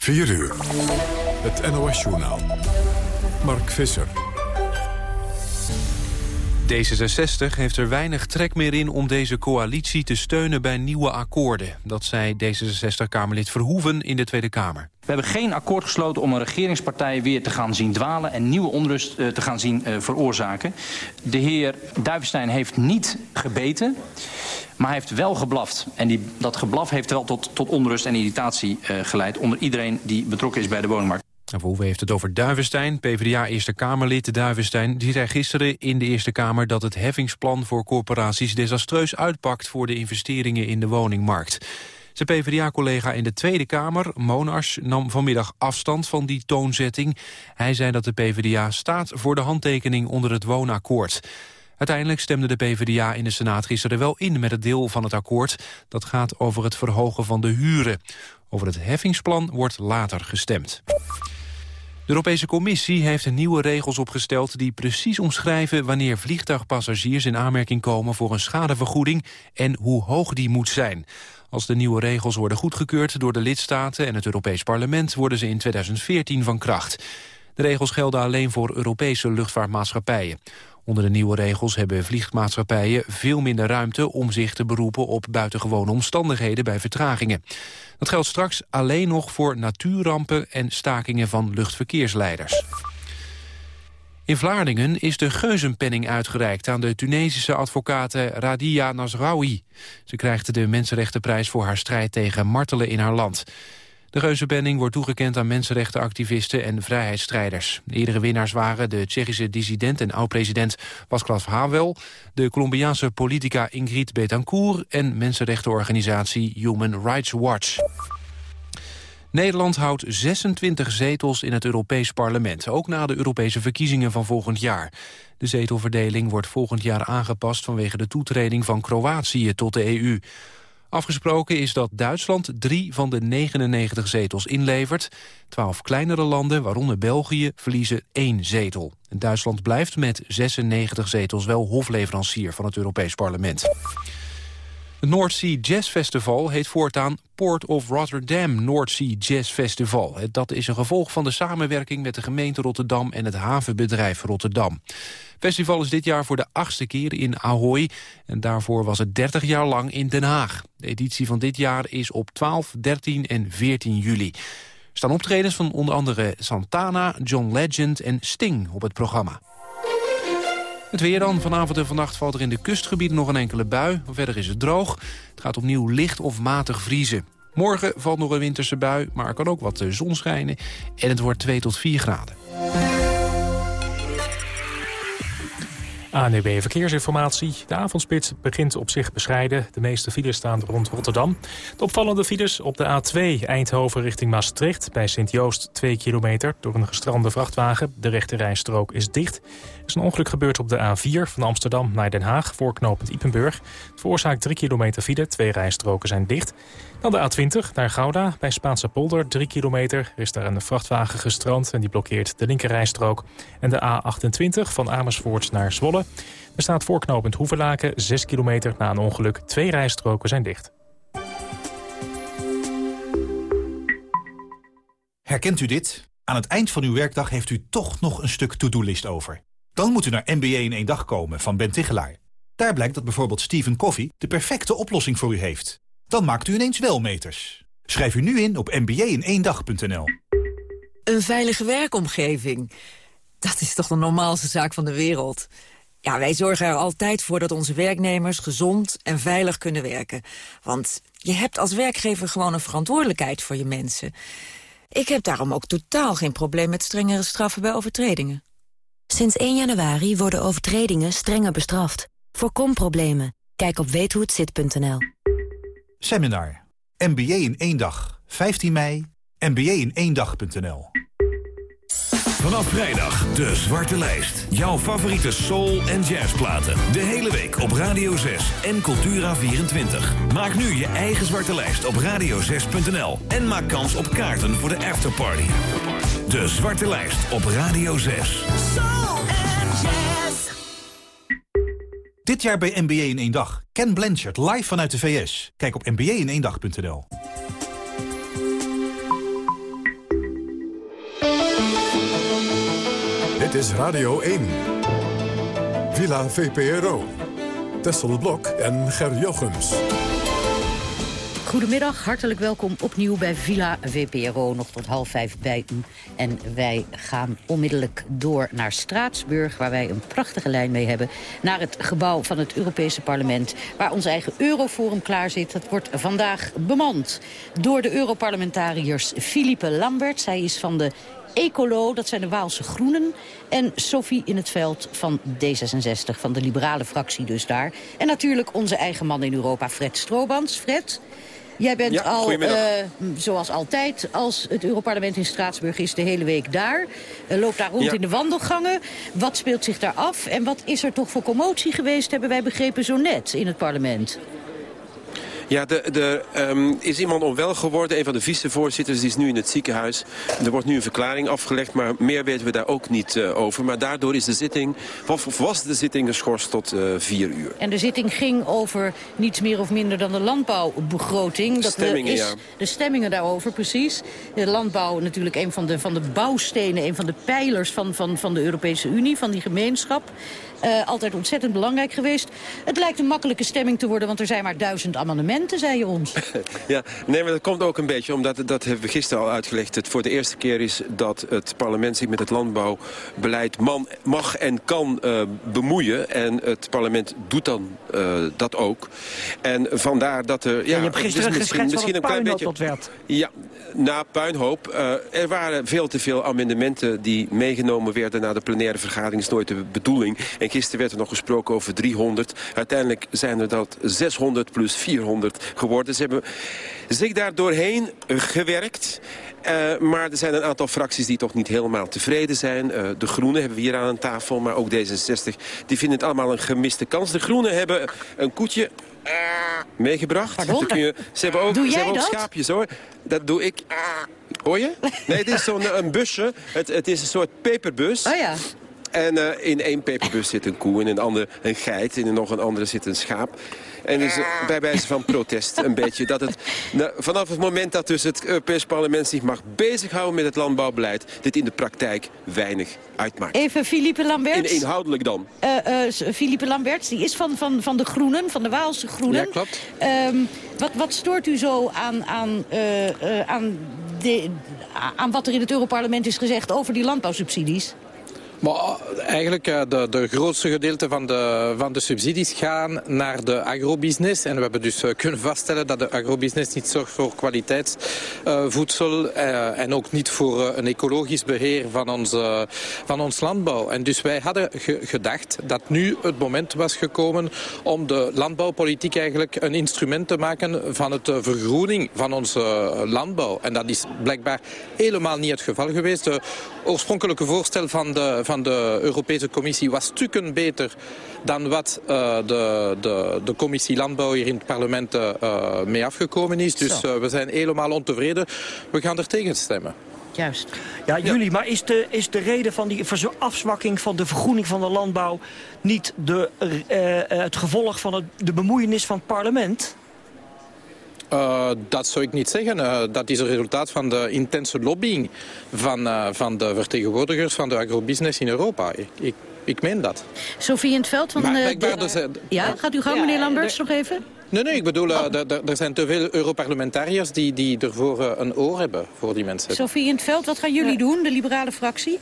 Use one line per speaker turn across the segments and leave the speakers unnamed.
4 uur. Het NOS-journaal. Mark Visser.
D66 heeft er weinig trek meer in om deze coalitie te steunen bij nieuwe akkoorden. Dat zei D66-Kamerlid Verhoeven in de Tweede Kamer.
We hebben geen akkoord gesloten om een regeringspartij weer te gaan zien dwalen... en nieuwe onrust uh, te gaan zien uh, veroorzaken. De heer Duivenstein heeft niet gebeten, maar hij heeft wel geblaft. En die, dat geblaf heeft wel tot, tot onrust en irritatie uh, geleid... onder iedereen die betrokken is bij de woningmarkt.
Verhoeven heeft het over Duivenstein, PvdA Eerste Kamerlid Duivenstein. Die zei gisteren in de Eerste Kamer dat het heffingsplan voor corporaties desastreus uitpakt voor de investeringen in de woningmarkt. Zijn PvdA-collega in de Tweede Kamer, Monars, nam vanmiddag afstand van die toonzetting. Hij zei dat de PvdA staat voor de handtekening onder het woonakkoord. Uiteindelijk stemde de PvdA in de Senaat gisteren wel in met het deel van het akkoord. Dat gaat over het verhogen van de huren. Over het heffingsplan wordt later gestemd. De Europese Commissie heeft nieuwe regels opgesteld die precies omschrijven wanneer vliegtuigpassagiers in aanmerking komen voor een schadevergoeding en hoe hoog die moet zijn. Als de nieuwe regels worden goedgekeurd door de lidstaten en het Europees Parlement worden ze in 2014 van kracht. De regels gelden alleen voor Europese luchtvaartmaatschappijen. Onder de nieuwe regels hebben vliegmaatschappijen veel minder ruimte om zich te beroepen op buitengewone omstandigheden bij vertragingen. Dat geldt straks alleen nog voor natuurrampen en stakingen van luchtverkeersleiders. In Vlaardingen is de Geuzenpenning uitgereikt aan de Tunesische advocate Radia Nasraoui. Ze krijgt de Mensenrechtenprijs voor haar strijd tegen martelen in haar land. De Geuzenpenning wordt toegekend aan mensenrechtenactivisten en vrijheidsstrijders. De eerdere winnaars waren de Tsjechische dissident en oud-president Václav Havel... de Colombiaanse politica Ingrid Betancourt... en mensenrechtenorganisatie Human Rights Watch. Nederland houdt 26 zetels in het Europees Parlement, ook na de Europese verkiezingen van volgend jaar. De zetelverdeling wordt volgend jaar aangepast vanwege de toetreding van Kroatië tot de EU. Afgesproken is dat Duitsland drie van de 99 zetels inlevert. Twaalf kleinere landen, waaronder België, verliezen één zetel. Duitsland blijft met 96 zetels wel hofleverancier van het Europees Parlement. Het North Sea Jazz Festival heet voortaan Port of Rotterdam North Sea Jazz Festival. Dat is een gevolg van de samenwerking met de gemeente Rotterdam en het havenbedrijf Rotterdam. Het festival is dit jaar voor de achtste keer in Ahoy en daarvoor was het 30 jaar lang in Den Haag. De editie van dit jaar is op 12, 13 en 14 juli. Er staan optredens van onder andere Santana, John Legend en Sting op het programma. Het weer dan. Vanavond en vannacht valt er in de kustgebieden nog een enkele bui. Verder is het droog. Het gaat opnieuw licht of matig vriezen. Morgen valt nog een winterse bui, maar er kan ook wat zon schijnen. En het wordt 2 tot 4 graden.
ANUB e Verkeersinformatie. De avondspits begint op zich bescheiden. De meeste files staan rond Rotterdam. De opvallende files op de A2 Eindhoven richting Maastricht... bij Sint-Joost 2 kilometer door een gestrande vrachtwagen. De rechte rijstrook is dicht. Is een ongeluk gebeurd op de A4 van Amsterdam naar Den Haag... voor knooppunt Ipenburg. Het veroorzaakt 3 kilometer file. Twee rijstroken zijn dicht. Dan de A20 naar Gouda bij Spaanse polder, 3 kilometer. Er is daar een vrachtwagen gestrand en die blokkeert de linkerrijstrook. En de A28 van Amersfoort naar Zwolle. Er staat voorknopend Hoeverlaken, 6 kilometer na een ongeluk. Twee rijstroken zijn dicht.
Herkent u dit? Aan het eind van uw werkdag heeft u toch nog een stuk to-do-list over. Dan moet u naar MBA in één dag komen van Ben Tichelaar. Daar blijkt dat bijvoorbeeld Stephen Coffee de perfecte oplossing voor u heeft. Dan maakt u ineens wel meters. Schrijf u nu in op mba-in-één-dag.nl.
Een veilige werkomgeving. Dat is toch de normaalste zaak van de wereld. Ja, wij zorgen er altijd voor dat onze werknemers gezond en veilig kunnen werken. Want je hebt als werkgever gewoon een verantwoordelijkheid voor je mensen. Ik heb daarom ook totaal geen probleem met strengere straffen bij overtredingen.
Sinds 1 januari worden overtredingen strenger bestraft. Voorkom problemen. Kijk op weethohetzit.nl.
Seminar. MBA in één dag. 15 mei. MBA in één dag.nl.
Vanaf vrijdag de Zwarte Lijst. Jouw favoriete soul- en jazzplaten. De hele week op Radio 6 en Cultura24. Maak nu je eigen Zwarte Lijst op radio6.nl. En maak kans op kaarten voor de afterparty. De Zwarte Lijst op Radio 6. Soul en
jazz. Dit jaar bij NBA in één dag. Ken Blanchard live vanuit de VS. Kijk op nba in 1 dag.nl.
Dit is Radio 1. Villa VPRO. Tessel Blok en Ger Jochems.
Goedemiddag, hartelijk welkom opnieuw bij Villa VPRO. Nog tot half vijf bij u. En wij gaan onmiddellijk door naar Straatsburg... waar wij een prachtige lijn mee hebben... naar het gebouw van het Europese parlement... waar ons eigen Euroforum klaar zit. Dat wordt vandaag bemand door de Europarlementariërs Philippe Lambert. Zij is van de Ecolo, dat zijn de Waalse Groenen. En Sophie in het veld van D66, van de liberale fractie dus daar. En natuurlijk onze eigen man in Europa, Fred Stroobans. Fred, jij bent al, uh, zoals altijd, als het Europarlement in Straatsburg is... de hele week daar. Uh, loopt daar rond
Ja.
in de wandelgangen. Wat speelt zich daar af? En wat is er toch voor commotie geweest, hebben wij begrepen zo net in het parlement?
Ja, er de, ehm, is iemand onwel geworden. Een van de vicevoorzitters die is nu in het ziekenhuis. Er wordt nu een verklaring afgelegd, maar meer weten we daar ook niet eh, over. Maar daardoor is de zitting, of was de zitting geschorst tot eh, vier uur.
En de zitting ging over niets meer of minder dan de landbouwbegroting. Dat eh,
Stemmingen,
is
ja.
De stemmingen daarover, precies. De landbouw natuurlijk een van de, van de bouwstenen, een van de pijlers van, van, van de Europese Unie, van die gemeenschap. Eh, altijd ontzettend belangrijk geweest. Het lijkt een makkelijke stemming te worden, want er zijn maar duizend amendementen, zei je ons.
Ja, nee, maar dat komt ook een beetje omdat, dat hebben we gisteren al uitgelegd... het voor de eerste keer is dat het parlement zich met het landbouwbeleid man, mag en kan eh, bemoeien. En het parlement doet dan eh, dat ook. En vandaar dat er... Ja,
je hebt gisteren
dus misschien, misschien een klein beetje,
werd.
Ja, na puinhoop. Eh, er waren veel te veel amendementen die meegenomen werden... naar de plenaire vergadering, is nooit de bedoeling. En gisteren werd er nog gesproken over 300. Uiteindelijk zijn er dat 600 plus 400 geworden. Ze hebben zich daar doorheen gewerkt... Eh, maar er zijn een aantal fracties die toch niet helemaal tevreden zijn. Eh, de Groenen hebben we hier aan een tafel, maar ook D66. Die vinden het allemaal een gemiste kans. De Groenen hebben een koetje eh, meegebracht.
Pardon?
Je, ze hebben ook, ze hebben ook
dat?
schaapjes hoor. Dat doe ik. Hoor je? Nee, het is zo'n een busje. Het, het is een soort peperbus.
Oh ja.
En eh, in één peperbus zit een koe, in een andere een geit, in nog een andere zit een schaap. En dus eh, bij wijze van protest een beetje dat het nou, vanaf het moment dat dus het Europees Parlement zich mag bezighouden met het landbouwbeleid, dit in de praktijk weinig uitmaakt.
Even Philippe
In,
Lamberts.
inhoudelijk dan.
Eh, eh, Philippe Lamberts, die is van, van, van de Groenen, van de Waalse Groenen.
Ja, klopt.
Ehm, wat, wat stoort u zo aan, aan, aan, de, aan wat er in het Europarlement is gezegd over die landbouwsubsidies?
Maar eh, eigenlijk eh, de, de grootste gedeelte van de, van de subsidies gaan naar de agrobusiness. En we hebben dus eh, kunnen vaststellen dat de agrobusiness niet zorgt voor kwaliteitsvoedsel en ook niet voor een ecologisch beheer van, onze, van ons landbouw. En dus wij hadden ge- gedacht dat nu het moment was gekomen om de landbouwpolitiek eigenlijk een instrument te maken van het vergroening van onze landbouw. En dat is blijkbaar helemaal niet het geval geweest. De oorspronkelijke voorstel van de, van de Europese Commissie was stukken beter dan wat eh, de, de, de Commissie Landbouw hier in het parlement eh, mee afgekomen is. Dus eh, we zijn helemaal ontevreden. We gaan er tegen stemmen.
Juist.
Ja, jullie, maar is de, is de reden van die verzo- afzwakking van de vergroening van de landbouw... niet de, eh, eh, het gevolg van het, de bemoeienis van het parlement?
Eh, dat zou ik niet zeggen. Eh, dat is het resultaat van de intense lobbying van, eh, van de vertegenwoordigers van de agrobusiness in Europa. Ik, ik, ik meen dat.
Sophie in het veld van...
Maar
de- ja, gaat u gang, meneer Lamberts, nog even?
Nee, nee, ik bedoel, er- zijn te veel Europarlementariërs die, die ervoor een oor hebben voor die mensen.
Sophie in het veld, wat gaan jullie doen, de liberale fractie?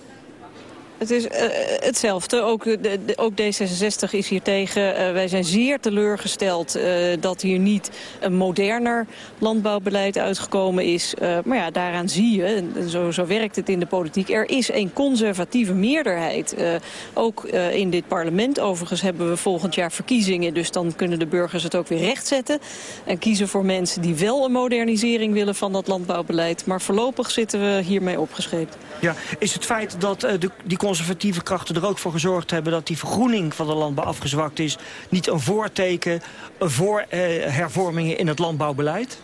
Het is eh, hetzelfde. Ook, de, ook D66 is hier tegen. Eh, wij zijn zeer teleurgesteld eh, dat hier niet een moderner landbouwbeleid uitgekomen is. Eh, maar ja, daaraan zie je, en zo, zo werkt het in de politiek... er is een conservatieve meerderheid. Eh, ook eh, in dit parlement. Overigens hebben we volgend jaar verkiezingen... dus dan kunnen de burgers het ook weer rechtzetten. En kiezen voor mensen die wel een modernisering willen van dat landbouwbeleid. Maar voorlopig zitten we hiermee opgescheept.
Ja, is het feit dat eh, de, die conservatieve krachten er ook voor gezorgd hebben... dat die vergroening van de landbouw afgezwakt is... niet een voorteken voor eh, hervormingen in het landbouwbeleid?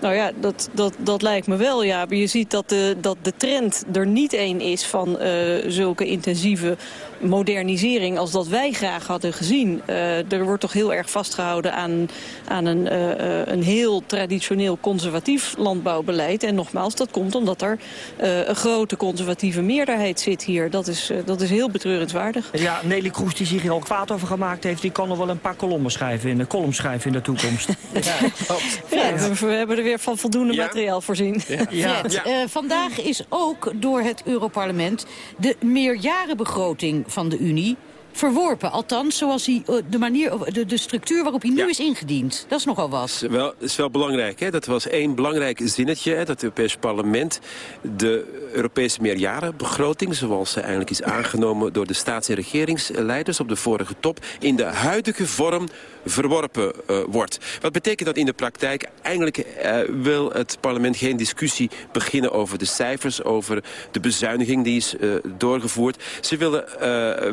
Nou ja, dat, dat, dat lijkt me wel, ja. Maar je ziet dat de, dat de trend er niet één is van uh, zulke intensieve modernisering als dat wij graag hadden gezien. Uh, er wordt toch heel erg vastgehouden aan, aan een, uh, een heel traditioneel conservatief landbouwbeleid. En nogmaals, dat komt omdat er uh, een grote conservatieve meerderheid zit hier. Dat is, dat is heel betreurenswaardig.
Ja, Nelly Kroes die zich hier al kwaad over gemaakt heeft... die kan nog wel een paar kolommen schrijven in de, schrijven in de toekomst.
ja, ja, we, we, hebben er weer van voldoende ja. materiaal voorzien.
Ja. Fred, vandaag is ook door het Europarlement de meerjarenbegroting van de Unie verworpen. Althans, zoals hij, de, manier, de, de structuur waarop hij nu ja. is ingediend. Dat is nogal wat.
Dat is wel, is wel belangrijk. Hè? Dat was één belangrijk zinnetje. Hè? Dat het Europese parlement de Europese meerjarenbegroting... zoals ze eigenlijk is aangenomen door de staats- en regeringsleiders... op de vorige top, in de huidige vorm verworpen uh, wordt. Wat betekent dat in de praktijk? Eigenlijk uh, wil het parlement geen discussie beginnen over de cijfers... over de bezuiniging die is uh, doorgevoerd. Ze willen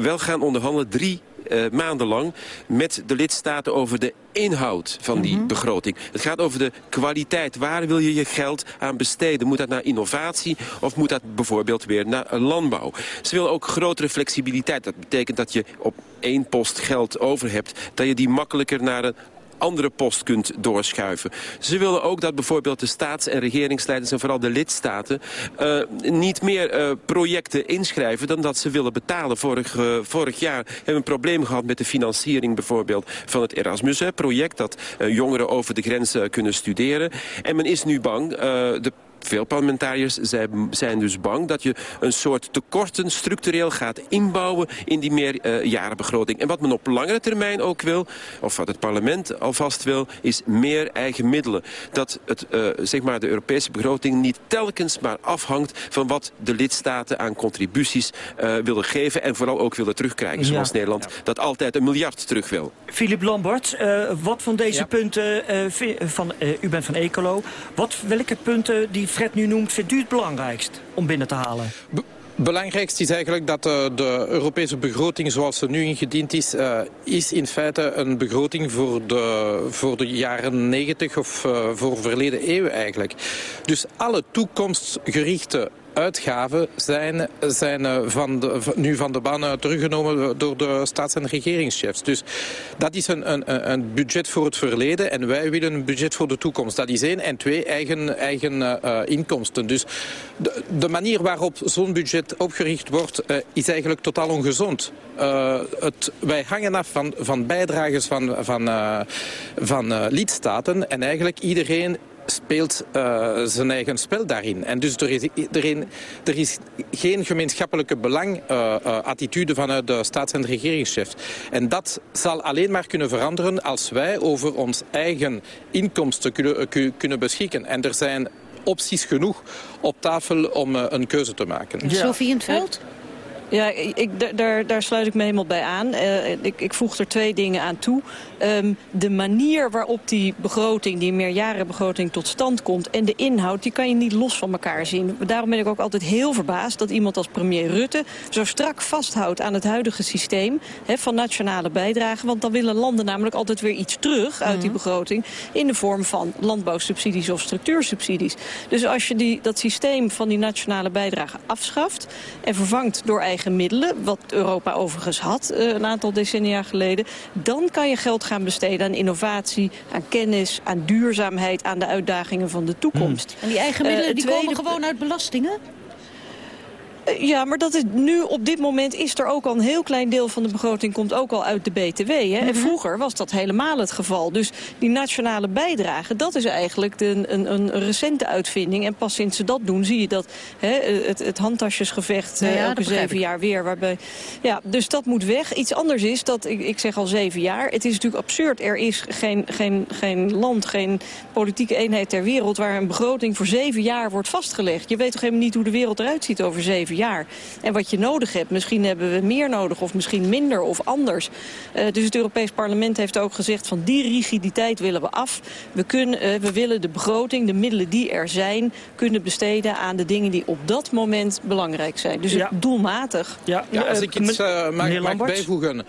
wel gaan onderhandelen drie uh, maanden lang met de lidstaten over de inhoud van die mm -hmm. begroting. Het gaat over de kwaliteit. Waar wil je je geld aan besteden? Moet dat naar innovatie of moet dat bijvoorbeeld weer naar landbouw? Ze willen ook grotere flexibiliteit. Dat betekent dat je op één post geld over hebt... dat je die makkelijker naar een andere post kunt doorschuiven. Ze willen ook dat bijvoorbeeld de staats- en regeringsleiders... en vooral de lidstaten uh, niet meer uh, projecten inschrijven... dan dat ze willen betalen. Vorig, uh, vorig jaar hebben we een probleem gehad met de financiering bijvoorbeeld... van het Erasmus-project, dat jongeren over de grens kunnen studeren. En men is nu bang... de veel parlementariërs zijn dus bang dat je een soort tekorten structureel gaat inbouwen in die meerjarenbegroting. En wat men op langere termijn ook wil, of wat het parlement alvast wil, is meer eigen middelen. Dat het, uh, zeg maar de Europese begroting niet telkens maar afhangt van wat de lidstaten aan contributies uh, willen geven en vooral ook willen terugkrijgen, zoals ja. Nederland dat altijd een miljard terug wil.
Philip Lambert, uh, wat van deze ja. punten, van, u bent van Ecolo, wat, welke punten die Fred nu noemt, vindt u het belangrijkst om binnen te halen?
Be belangrijkst is eigenlijk dat uh, de Europese begroting zoals ze nu ingediend is... Uh, is in feite een begroting voor de, voor de jaren 90 of uh, voor verleden eeuw eigenlijk. Dus alle toekomstgerichte uitgaven zijn, zijn van de, nu van de baan teruggenomen door de staats- en regeringschefs. Dus dat is een, een, een, budget voor het verleden en wij willen een budget voor de toekomst. Dat is één. En twee, eigen, eigen uh, inkomsten. Dus de, manier waarop zo'n budget opgericht wordt is eigenlijk totaal ongezond. Het, wij hangen af van, van bijdrages van, van, van lidstaten en eigenlijk iedereen speelt uh, zijn eigen spel daarin. En dus er is, er, er is geen gemeenschappelijke belang-attitude uh, uh, vanuit de staats- en regeringschef. En dat zal alleen maar kunnen veranderen als wij over ons eigen inkomsten kunnen, kunnen beschikken. En er zijn opties genoeg op tafel om een keuze te maken.
Ja. Sophie in het veld?
Ja, ik, daar, daar sluit ik me helemaal bij aan. Uh, ik, ik voeg er twee dingen aan toe. Um, de manier waarop die begroting, die meerjarenbegroting tot stand komt... en de inhoud, die kan je niet los van elkaar zien. Daarom ben ik ook altijd heel verbaasd dat iemand als premier Rutte... zo strak vasthoudt aan het huidige systeem he, van nationale bijdragen. Want dan willen landen namelijk altijd weer iets terug uit die begroting... in de vorm van landbouwsubsidies of structuursubsidies. Dus als je die, dat systeem van die nationale bijdragen afschaft... en vervangt door eigen middelen, wat Europa overigens had uh, een aantal decennia geleden... dan kan je geld gaan besteden aan innovatie, aan kennis, aan duurzaamheid... aan de uitdagingen van de toekomst.
En die eigen middelen uh, die tweede... komen gewoon uit belastingen?
Ja, maar dat is nu op dit moment is er ook al een heel klein deel van de begroting komt ook al uit de BTW. Hè? Mm -hmm. En vroeger was dat helemaal het geval. Dus die nationale bijdrage, dat is eigenlijk de, een, een recente uitvinding. En pas sinds ze dat doen, zie je dat hè, het, het handtasjesgevecht ja, ja, elke zeven jaar weer. Waarbij, ja, dus dat moet weg. Iets anders is dat, ik, ik zeg al zeven jaar, het is natuurlijk absurd. Er is geen, geen, geen land, geen politieke eenheid ter wereld waar een begroting voor zeven jaar wordt vastgelegd. Je weet toch helemaal niet hoe de wereld eruit ziet over zeven jaar. En wat je nodig hebt, misschien hebben we meer nodig of misschien minder of anders. Uh, dus het Europees Parlement heeft ook gezegd van die rigiditeit willen we af. We, kunnen, uh, we willen de begroting, de middelen die er zijn, kunnen besteden aan de dingen die op dat moment belangrijk zijn. Dus ja. doelmatig.
Ja, ja als ik iets uh, mag, mag bijvoegen.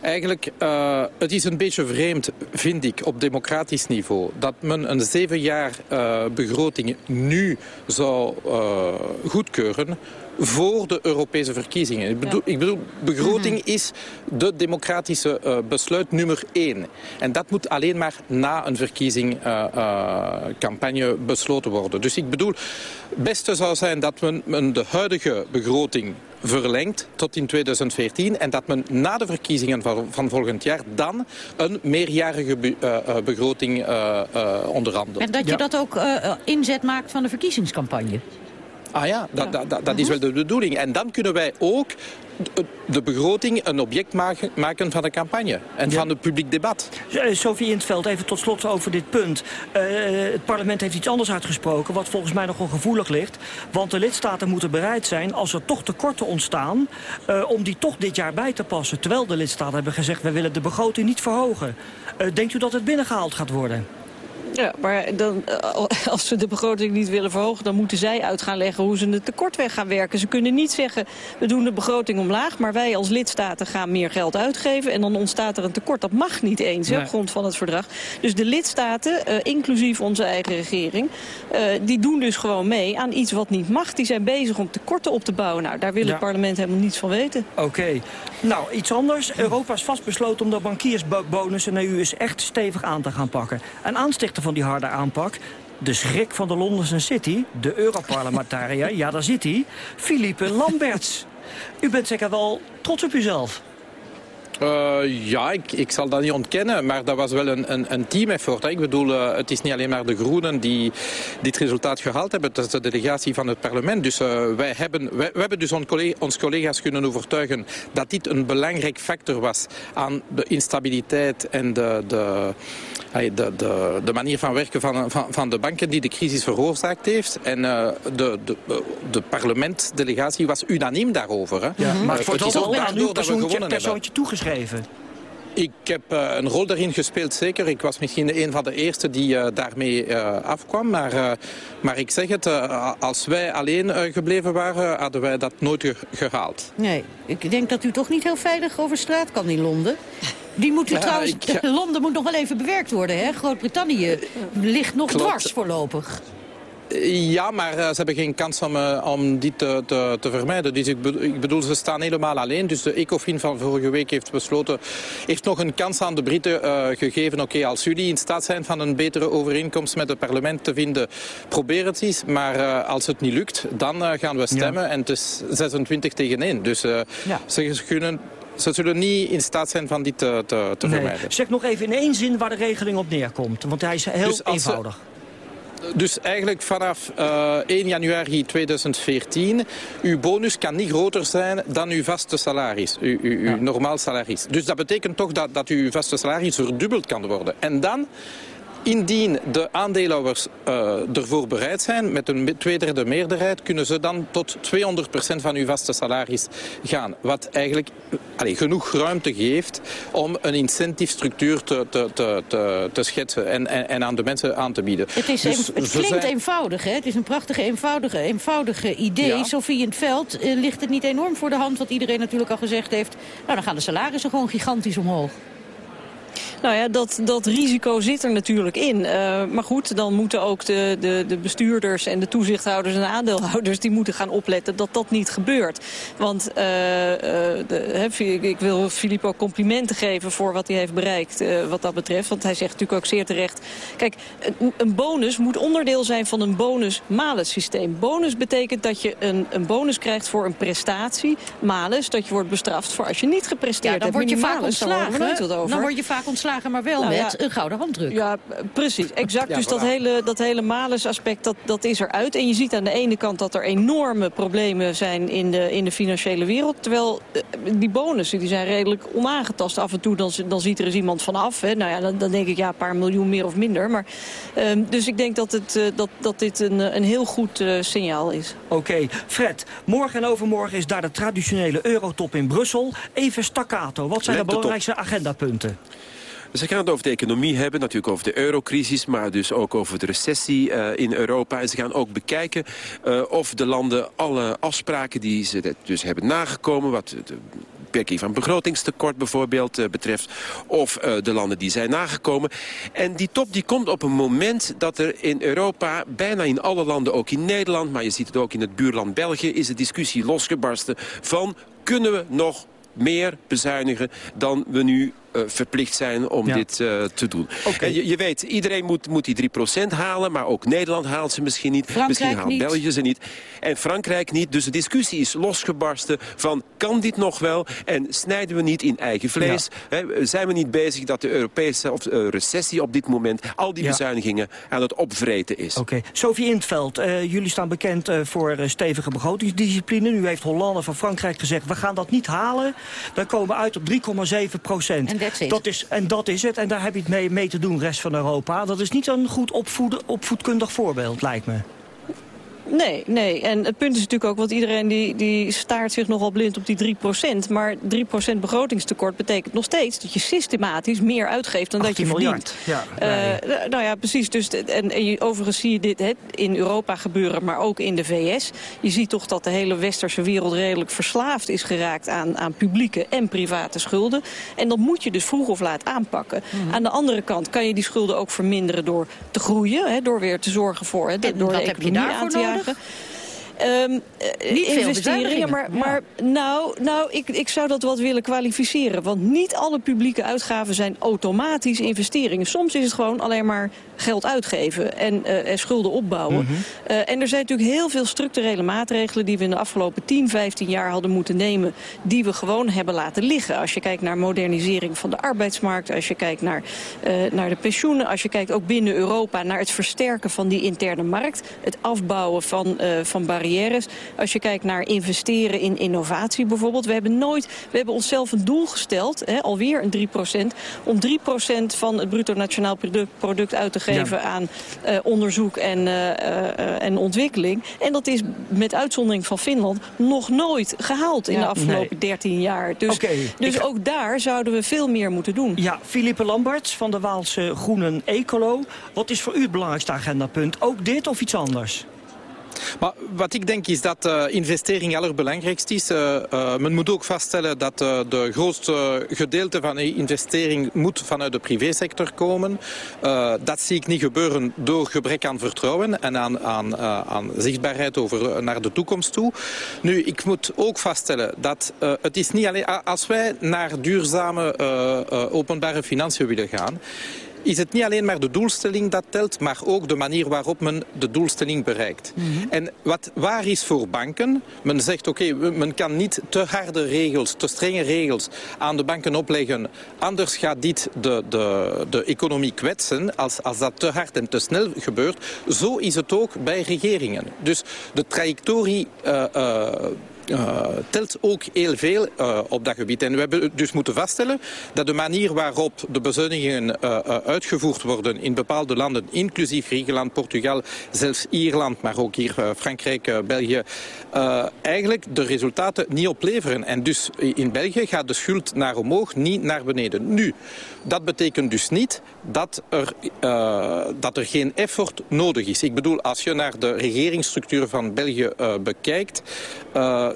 Eigenlijk, uh, het is een beetje vreemd, vind ik, op democratisch niveau... dat men een zeven jaar uh, begroting nu zou uh, goedkeuren voor de Europese verkiezingen. Ik bedoel, ik bedoel begroting mm -hmm. is de democratische uh, besluit nummer één. En dat moet alleen maar na een verkiezingscampagne uh, uh, besloten worden. Dus ik bedoel, het beste zou zijn dat men, men de huidige begroting verlengt tot in 2014 en dat men na de verkiezingen van, van volgend jaar dan een meerjarige be, uh, begroting uh, uh, onderhandelt.
En dat je ja. dat ook inzet maakt van de verkiezingscampagne?
Ah ja, dat, dat, dat, dat is wel de bedoeling. En dan kunnen wij ook de begroting een object maken, maken van de campagne en ja. van het publiek debat.
Sophie Intveld, even tot slot over dit punt. Uh, het parlement heeft iets anders uitgesproken, wat volgens mij nogal gevoelig ligt. Want de lidstaten moeten bereid zijn, als er toch tekorten ontstaan... Uh, om die toch dit jaar bij te passen. Terwijl de lidstaten hebben gezegd, we willen de begroting niet verhogen. Uh, denkt u dat het binnengehaald gaat worden?
Ja, maar dan, als ze de begroting niet willen verhogen... dan moeten zij uit gaan leggen hoe ze het tekort weg gaan werken. Ze kunnen niet zeggen, we doen de begroting omlaag... maar wij als lidstaten gaan meer geld uitgeven... en dan ontstaat er een tekort. Dat mag niet eens, nee. op grond van het verdrag. Dus de lidstaten, uh, inclusief onze eigen regering... Uh, die doen dus gewoon mee aan iets wat niet mag. Die zijn bezig om tekorten op te bouwen. Nou, daar wil ja. het parlement helemaal niets van weten.
Oké. Okay. Nou, iets anders. Europa is vastbesloten om de bankiersbonussen... nu eens echt stevig aan te gaan pakken. Een aanstichter van die harde aanpak. De schrik van de Londense City, de Europarlementariër, ja daar zit hij, Philippe Lamberts. U bent zeker wel trots op uzelf.
Uh, ja, ik, ik, zal dat niet ontkennen, maar dat was wel een, een, een team-effort. Ik bedoel, uh, het is niet alleen maar de Groenen die dit resultaat gehaald hebben. Het is de delegatie van het parlement. Dus uh, wij hebben, wij, wij hebben dus on collega, ons collega's kunnen overtuigen dat dit een belangrijk factor was aan de instabiliteit en de, de, de, de, de manier van werken van, van, van, de banken die de crisis veroorzaakt heeft. En de, de, de parlementdelegatie was unaniem daarover. Hè.
Ja, maar het wordt wel aan uw persoontje, persoontje toegeschreven?
Ik heb uh, een rol daarin gespeeld, zeker. Ik was misschien een van de eerste die uh, daarmee uh, afkwam. Maar, maar ik zeg het, als wij alleen gebleven waren, hadden wij dat nooit ge gehaald.
Nee, ik denk dat u toch niet heel veilig over straat kan in Londen. Die moet u ja, trouwens, ik, ja. Londen moet nog wel even bewerkt worden, hè? Groot-Brittannië ligt nog Klopt. dwars voorlopig.
Ja, maar uh, ze hebben geen kans om, uh, om dit te, te, te, vermijden. Dus ik, bedoel, ik bedoel, ze staan helemaal alleen. Dus de ECOFIN van vorige week heeft besloten... heeft nog een kans aan de Britten uh, gegeven. Oké, okay, als jullie in staat zijn van een betere overeenkomst met het parlement te vinden... probeer het eens. Maar als het niet lukt, dan gaan we stemmen. Ja. En het is 26 tegen 1. Dus ja. ze kunnen ze zullen niet in staat zijn van dit te, te, te nee. vermijden.
Zeg nog even in één zin waar de regeling op neerkomt. Want hij is heel dus eenvoudig.
Ze, dus eigenlijk vanaf uh, 1 januari 2014, uw bonus kan niet groter zijn dan uw vaste salaris, uw, uw, uw ja. normaal salaris. Dus dat betekent toch dat, dat uw vaste salaris verdubbeld kan worden. En dan Indien de aandeelhouders uh, ervoor bereid zijn, met een tweederde meerderheid, kunnen ze dan tot 200% van uw vaste salaris gaan. Wat eigenlijk allez, genoeg ruimte geeft om een incentiefstructuur te, te, te, te, te schetsen en, en, en, aan de mensen aan te bieden.
Het, is dus een, het klinkt zijn... eenvoudig, hè? Het is een prachtige, eenvoudige, eenvoudige idee. Ja. Sophie in het veld, uh, ligt het niet enorm voor de hand, wat iedereen natuurlijk al gezegd heeft. Nou, dan gaan de salarissen gewoon gigantisch omhoog.
Nou ja, dat, dat risico zit er natuurlijk in. Uh, maar goed, dan moeten ook de, de, de bestuurders en de toezichthouders en de aandeelhouders... die moeten gaan opletten dat dat niet gebeurt. Want uh, de, he, ik wil Filip ook complimenten geven voor wat hij heeft bereikt uh, wat dat betreft. Want hij zegt natuurlijk ook zeer terecht... Kijk, een, een bonus moet onderdeel zijn van een bonus-malus systeem. Bonus betekent dat je een, een bonus krijgt voor een prestatie. Malus, dat je wordt bestraft voor als je niet gepresteerd
ja, dan
hebt.
Word je vaak ontslagen, dan word je vaak ontslagen maar wel nou, met ja, een gouden handdruk.
Ja, precies. Exact. Ja, dus dat hele, dat hele malus-aspect, dat, dat is eruit. En je ziet aan de ene kant dat er enorme problemen zijn in de, in de financiële wereld. Terwijl die bonussen, die zijn redelijk onaangetast. Af en toe dan, dan ziet er eens iemand vanaf. Hè. Nou ja, dan, dan denk ik ja, een paar miljoen meer of minder. Maar, um, dus ik denk dat, het, uh, dat, dat dit een, een heel goed uh, signaal is.
Oké. Okay. Fred, morgen en overmorgen is daar de traditionele eurotop in Brussel. Even staccato. Wat zijn de belangrijkste agendapunten?
We gaan het over de economie hebben, natuurlijk over de eurocrisis... maar dus ook over de recessie uh, in Europa. En ze gaan ook bekijken uh, of de landen alle afspraken die ze dus hebben nagekomen... wat de beperking van begrotingstekort bijvoorbeeld betreft. Of de landen die zijn nagekomen. En die top die komt op een moment dat er in Europa, bijna in alle landen, ook in Nederland... maar je ziet het ook in het buurland België, is de discussie losgebarsten van kunnen we nog meer bezuinigen dan we nu uh, verplicht zijn om dit uh, te doen. Okay. Je, je, weet, iedereen moet, moet die 3% halen, maar ook Nederland haalt ze misschien niet.
Frankrijk
misschien haalt
niet.
België ze niet. En Frankrijk niet. Dus de discussie is losgebarsten van kan dit nog wel? En snijden we niet in eigen vlees? Ja. He, zijn we niet bezig dat de Europese of, uh, recessie op dit moment al die ja. bezuinigingen aan het opvreten is?
Oké. Okay. Sophie Intveld, jullie staan bekend voor stevige begrotingsdiscipline. Nu heeft Hollande van Frankrijk gezegd, we gaan dat niet halen. Dan komen we uit op 3,7 Dat is, en dat is het. En daar heb je het mee, mee te doen, rest van Europa. Dat is niet zo'n goed opvoed, opvoedkundig voorbeeld, lijkt me.
Nee, nee. En het punt is natuurlijk ook, want iedereen die, die staart zich nogal blind op die 3%. Maar 3% begrotingstekort betekent nog steeds dat je systematisch meer uitgeeft dan dat je
miljard.
verdient. Ja, uh, nou ja, precies. Dus, en, en je, overigens zie je dit in Europa gebeuren, maar ook in de VS. Je ziet toch dat de hele westerse wereld redelijk verslaafd is geraakt aan, aan publieke en private schulden. En dat moet je dus vroeg of laat aanpakken. Mm -hmm. Aan de andere kant kan je die schulden ook verminderen door te groeien. Door weer te zorgen voor,
en
door de
heb je daarvoor
nodig? Um,
niet
investeringen, maar, maar ja. nou, nou ik, ik zou dat wat willen kwalificeren. Want niet alle publieke uitgaven zijn automatisch investeringen. Soms is het gewoon alleen maar geld uitgeven en, uh, en schulden opbouwen. Mm -hmm. uh, en er zijn natuurlijk heel veel structurele maatregelen... die we in de afgelopen 10, 15 jaar hadden moeten nemen... die we gewoon hebben laten liggen. Als je kijkt naar modernisering van de arbeidsmarkt... als je kijkt naar, uh, naar de pensioenen... als je kijkt ook binnen Europa naar het versterken van die interne markt... het afbouwen van, van barrières. Als je kijkt naar investeren in innovatie bijvoorbeeld. We hebben nooit, we hebben onszelf een doel gesteld, hè, alweer een 3%... om 3% van het bruto nationaal product, product uit te geven geven ja. aan uh, onderzoek en, uh, uh, en ontwikkeling. En dat is met uitzondering van Finland nog nooit gehaald in ja, de afgelopen nee. 13 jaar. Dus,
okay,
dus ik... ook daar zouden we veel meer moeten doen.
Ja, Philippe Lamberts van de Waalse Groenen Ecolo. Wat is voor u het belangrijkste agendapunt? Ook dit of iets anders?
Maar wat ik denk is dat uh, investering allerbelangrijkst is. Uh, uh, men moet ook vaststellen dat de grootste gedeelte van de investering moet vanuit de privésector komen. dat zie ik niet gebeuren door gebrek aan vertrouwen en aan, aan, aan zichtbaarheid over, naar de toekomst toe. Nu, ik moet ook vaststellen dat het is niet alleen... Als wij naar duurzame openbare financiën willen gaan is het niet alleen maar de doelstelling dat telt, maar ook de manier waarop men de doelstelling bereikt. Mm -hmm. En wat waar is voor banken, men zegt oké, okay, men kan niet te harde regels, te strenge regels aan de banken opleggen, anders gaat dit de, de, de economie kwetsen als, als dat te hard en te snel gebeurt. Zo is het ook bij regeringen. Dus de trajectorie uh, uh, uh, telt ook heel veel uh, op dat gebied. En we hebben dus moeten vaststellen dat de manier waarop de bezuinigingen uh, uitgevoerd worden in bepaalde landen, inclusief Griekenland, Portugal, zelfs Ierland, maar ook hier Frankrijk, België, eigenlijk de resultaten niet opleveren. En dus in België gaat de schuld naar omhoog, niet naar beneden. Nu, dat betekent dus niet dat er, dat er geen effort nodig is. Ik bedoel, als je naar de regeringsstructuur van België bekijkt,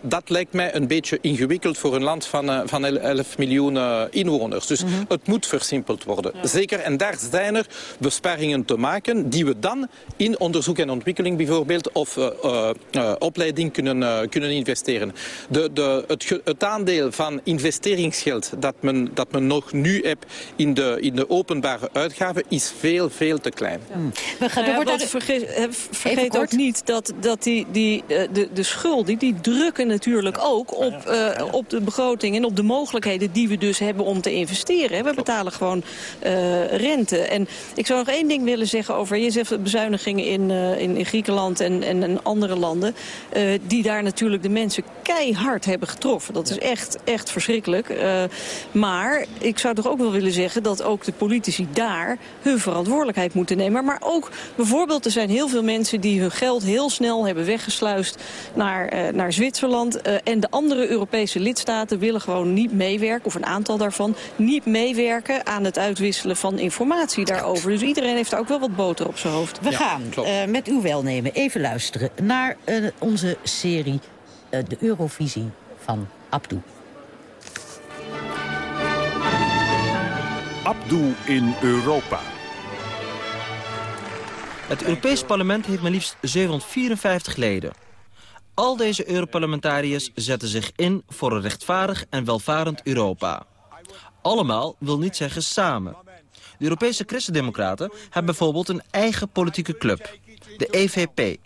dat lijkt mij een beetje ingewikkeld voor een land van, uh, van 11 miljoen uh, inwoners. Dus mm -hmm. het moet versimpeld worden. Ja. Zeker, en daar zijn er besparingen te maken die we dan in onderzoek en ontwikkeling bijvoorbeeld of uh, opleiding kunnen, kunnen investeren. De, de, het, het, aandeel van investeringsgeld dat men, dat men nog nu hebt in de, in de openbare uitgaven is veel, veel te klein.
Ja. We gaan, er wordt vergeet vergeet ook niet dat, dat die, die, de, de schulden die drukken natuurlijk ook op, uh, op de begroting en op de mogelijkheden die we dus hebben om te investeren. We betalen gewoon uh, rente. En ik zou nog één ding willen zeggen over, je zegt bezuinigingen in, uh, in, in, Griekenland en, en, en andere landen, die daar natuurlijk de mensen keihard hebben getroffen. Dat is echt, echt verschrikkelijk. maar ik zou toch ook wel willen zeggen dat ook de politici daar hun verantwoordelijkheid moeten nemen. Maar ook bijvoorbeeld, er zijn heel veel mensen die hun geld heel snel hebben weggesluist naar, naar Zwitserland. Eh, en de andere Europese lidstaten willen gewoon niet meewerken, of een aantal daarvan, niet meewerken aan het uitwisselen van informatie daarover. Dus iedereen heeft daar ook wel wat boter op zijn hoofd.
We gaan uh, met uw welnemen even luisteren naar eh, onze serie De Eurovisie van Abdu.
Abdoe in Europa.
Het Europees Parlement heeft maar liefst 754 leden. Al deze Europarlementariërs zetten zich in voor een rechtvaardig en welvarend Europa. Allemaal wil niet zeggen samen. De Europese Christendemocraten hebben bijvoorbeeld een eigen politieke club, de EVP.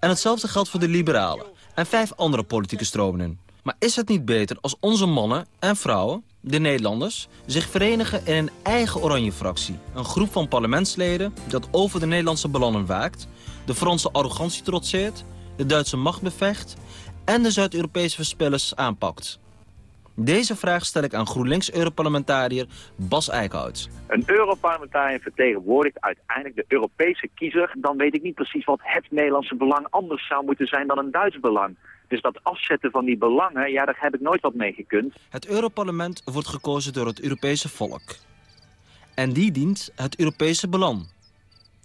En hetzelfde geldt voor de Liberalen en vijf andere politieke stromingen. Maar is het niet beter als onze mannen en vrouwen, de Nederlanders, zich verenigen in een eigen oranje fractie? Een groep van parlementsleden dat over de Nederlandse belangen waakt, de Franse arrogantie trotseert, de Duitse macht bevecht en de Zuid-Europese verspillers aanpakt. Deze vraag stel ik aan GroenLinks-Europarlementariër Bas Eickhout.
Een Europarlementariër vertegenwoordigt uiteindelijk de Europese kiezer. Dan weet ik niet precies wat het Nederlandse belang anders zou moeten zijn dan een Duits belang. Dus dat afzetten van die belangen, ja, daar heb ik nooit wat mee gekund.
Het Europarlement wordt gekozen door het Europese volk. En die dient het Europese belang.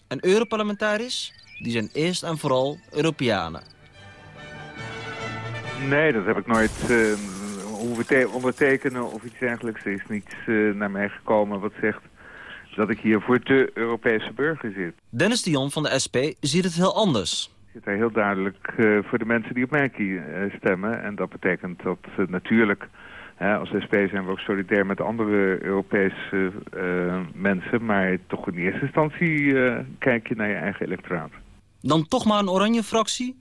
En Europarlementariërs, die zijn eerst en vooral Europeanen.
Nee, dat heb ik nooit uh, hoeven ondertekenen of iets dergelijks. Er is niets uh, naar mij gekomen wat zegt dat ik hier voor de Europese burger zit.
Dennis de Jong van de SP ziet het heel anders.
Ik zit daar heel duidelijk uh, voor de mensen die op mij stemmen. En dat betekent dat natuurlijk... als SP zijn we ook solidair met andere Europese mensen. Maar toch in eerste instantie kijk je naar je eigen electoraat.
Dan toch maar een oranje fractie?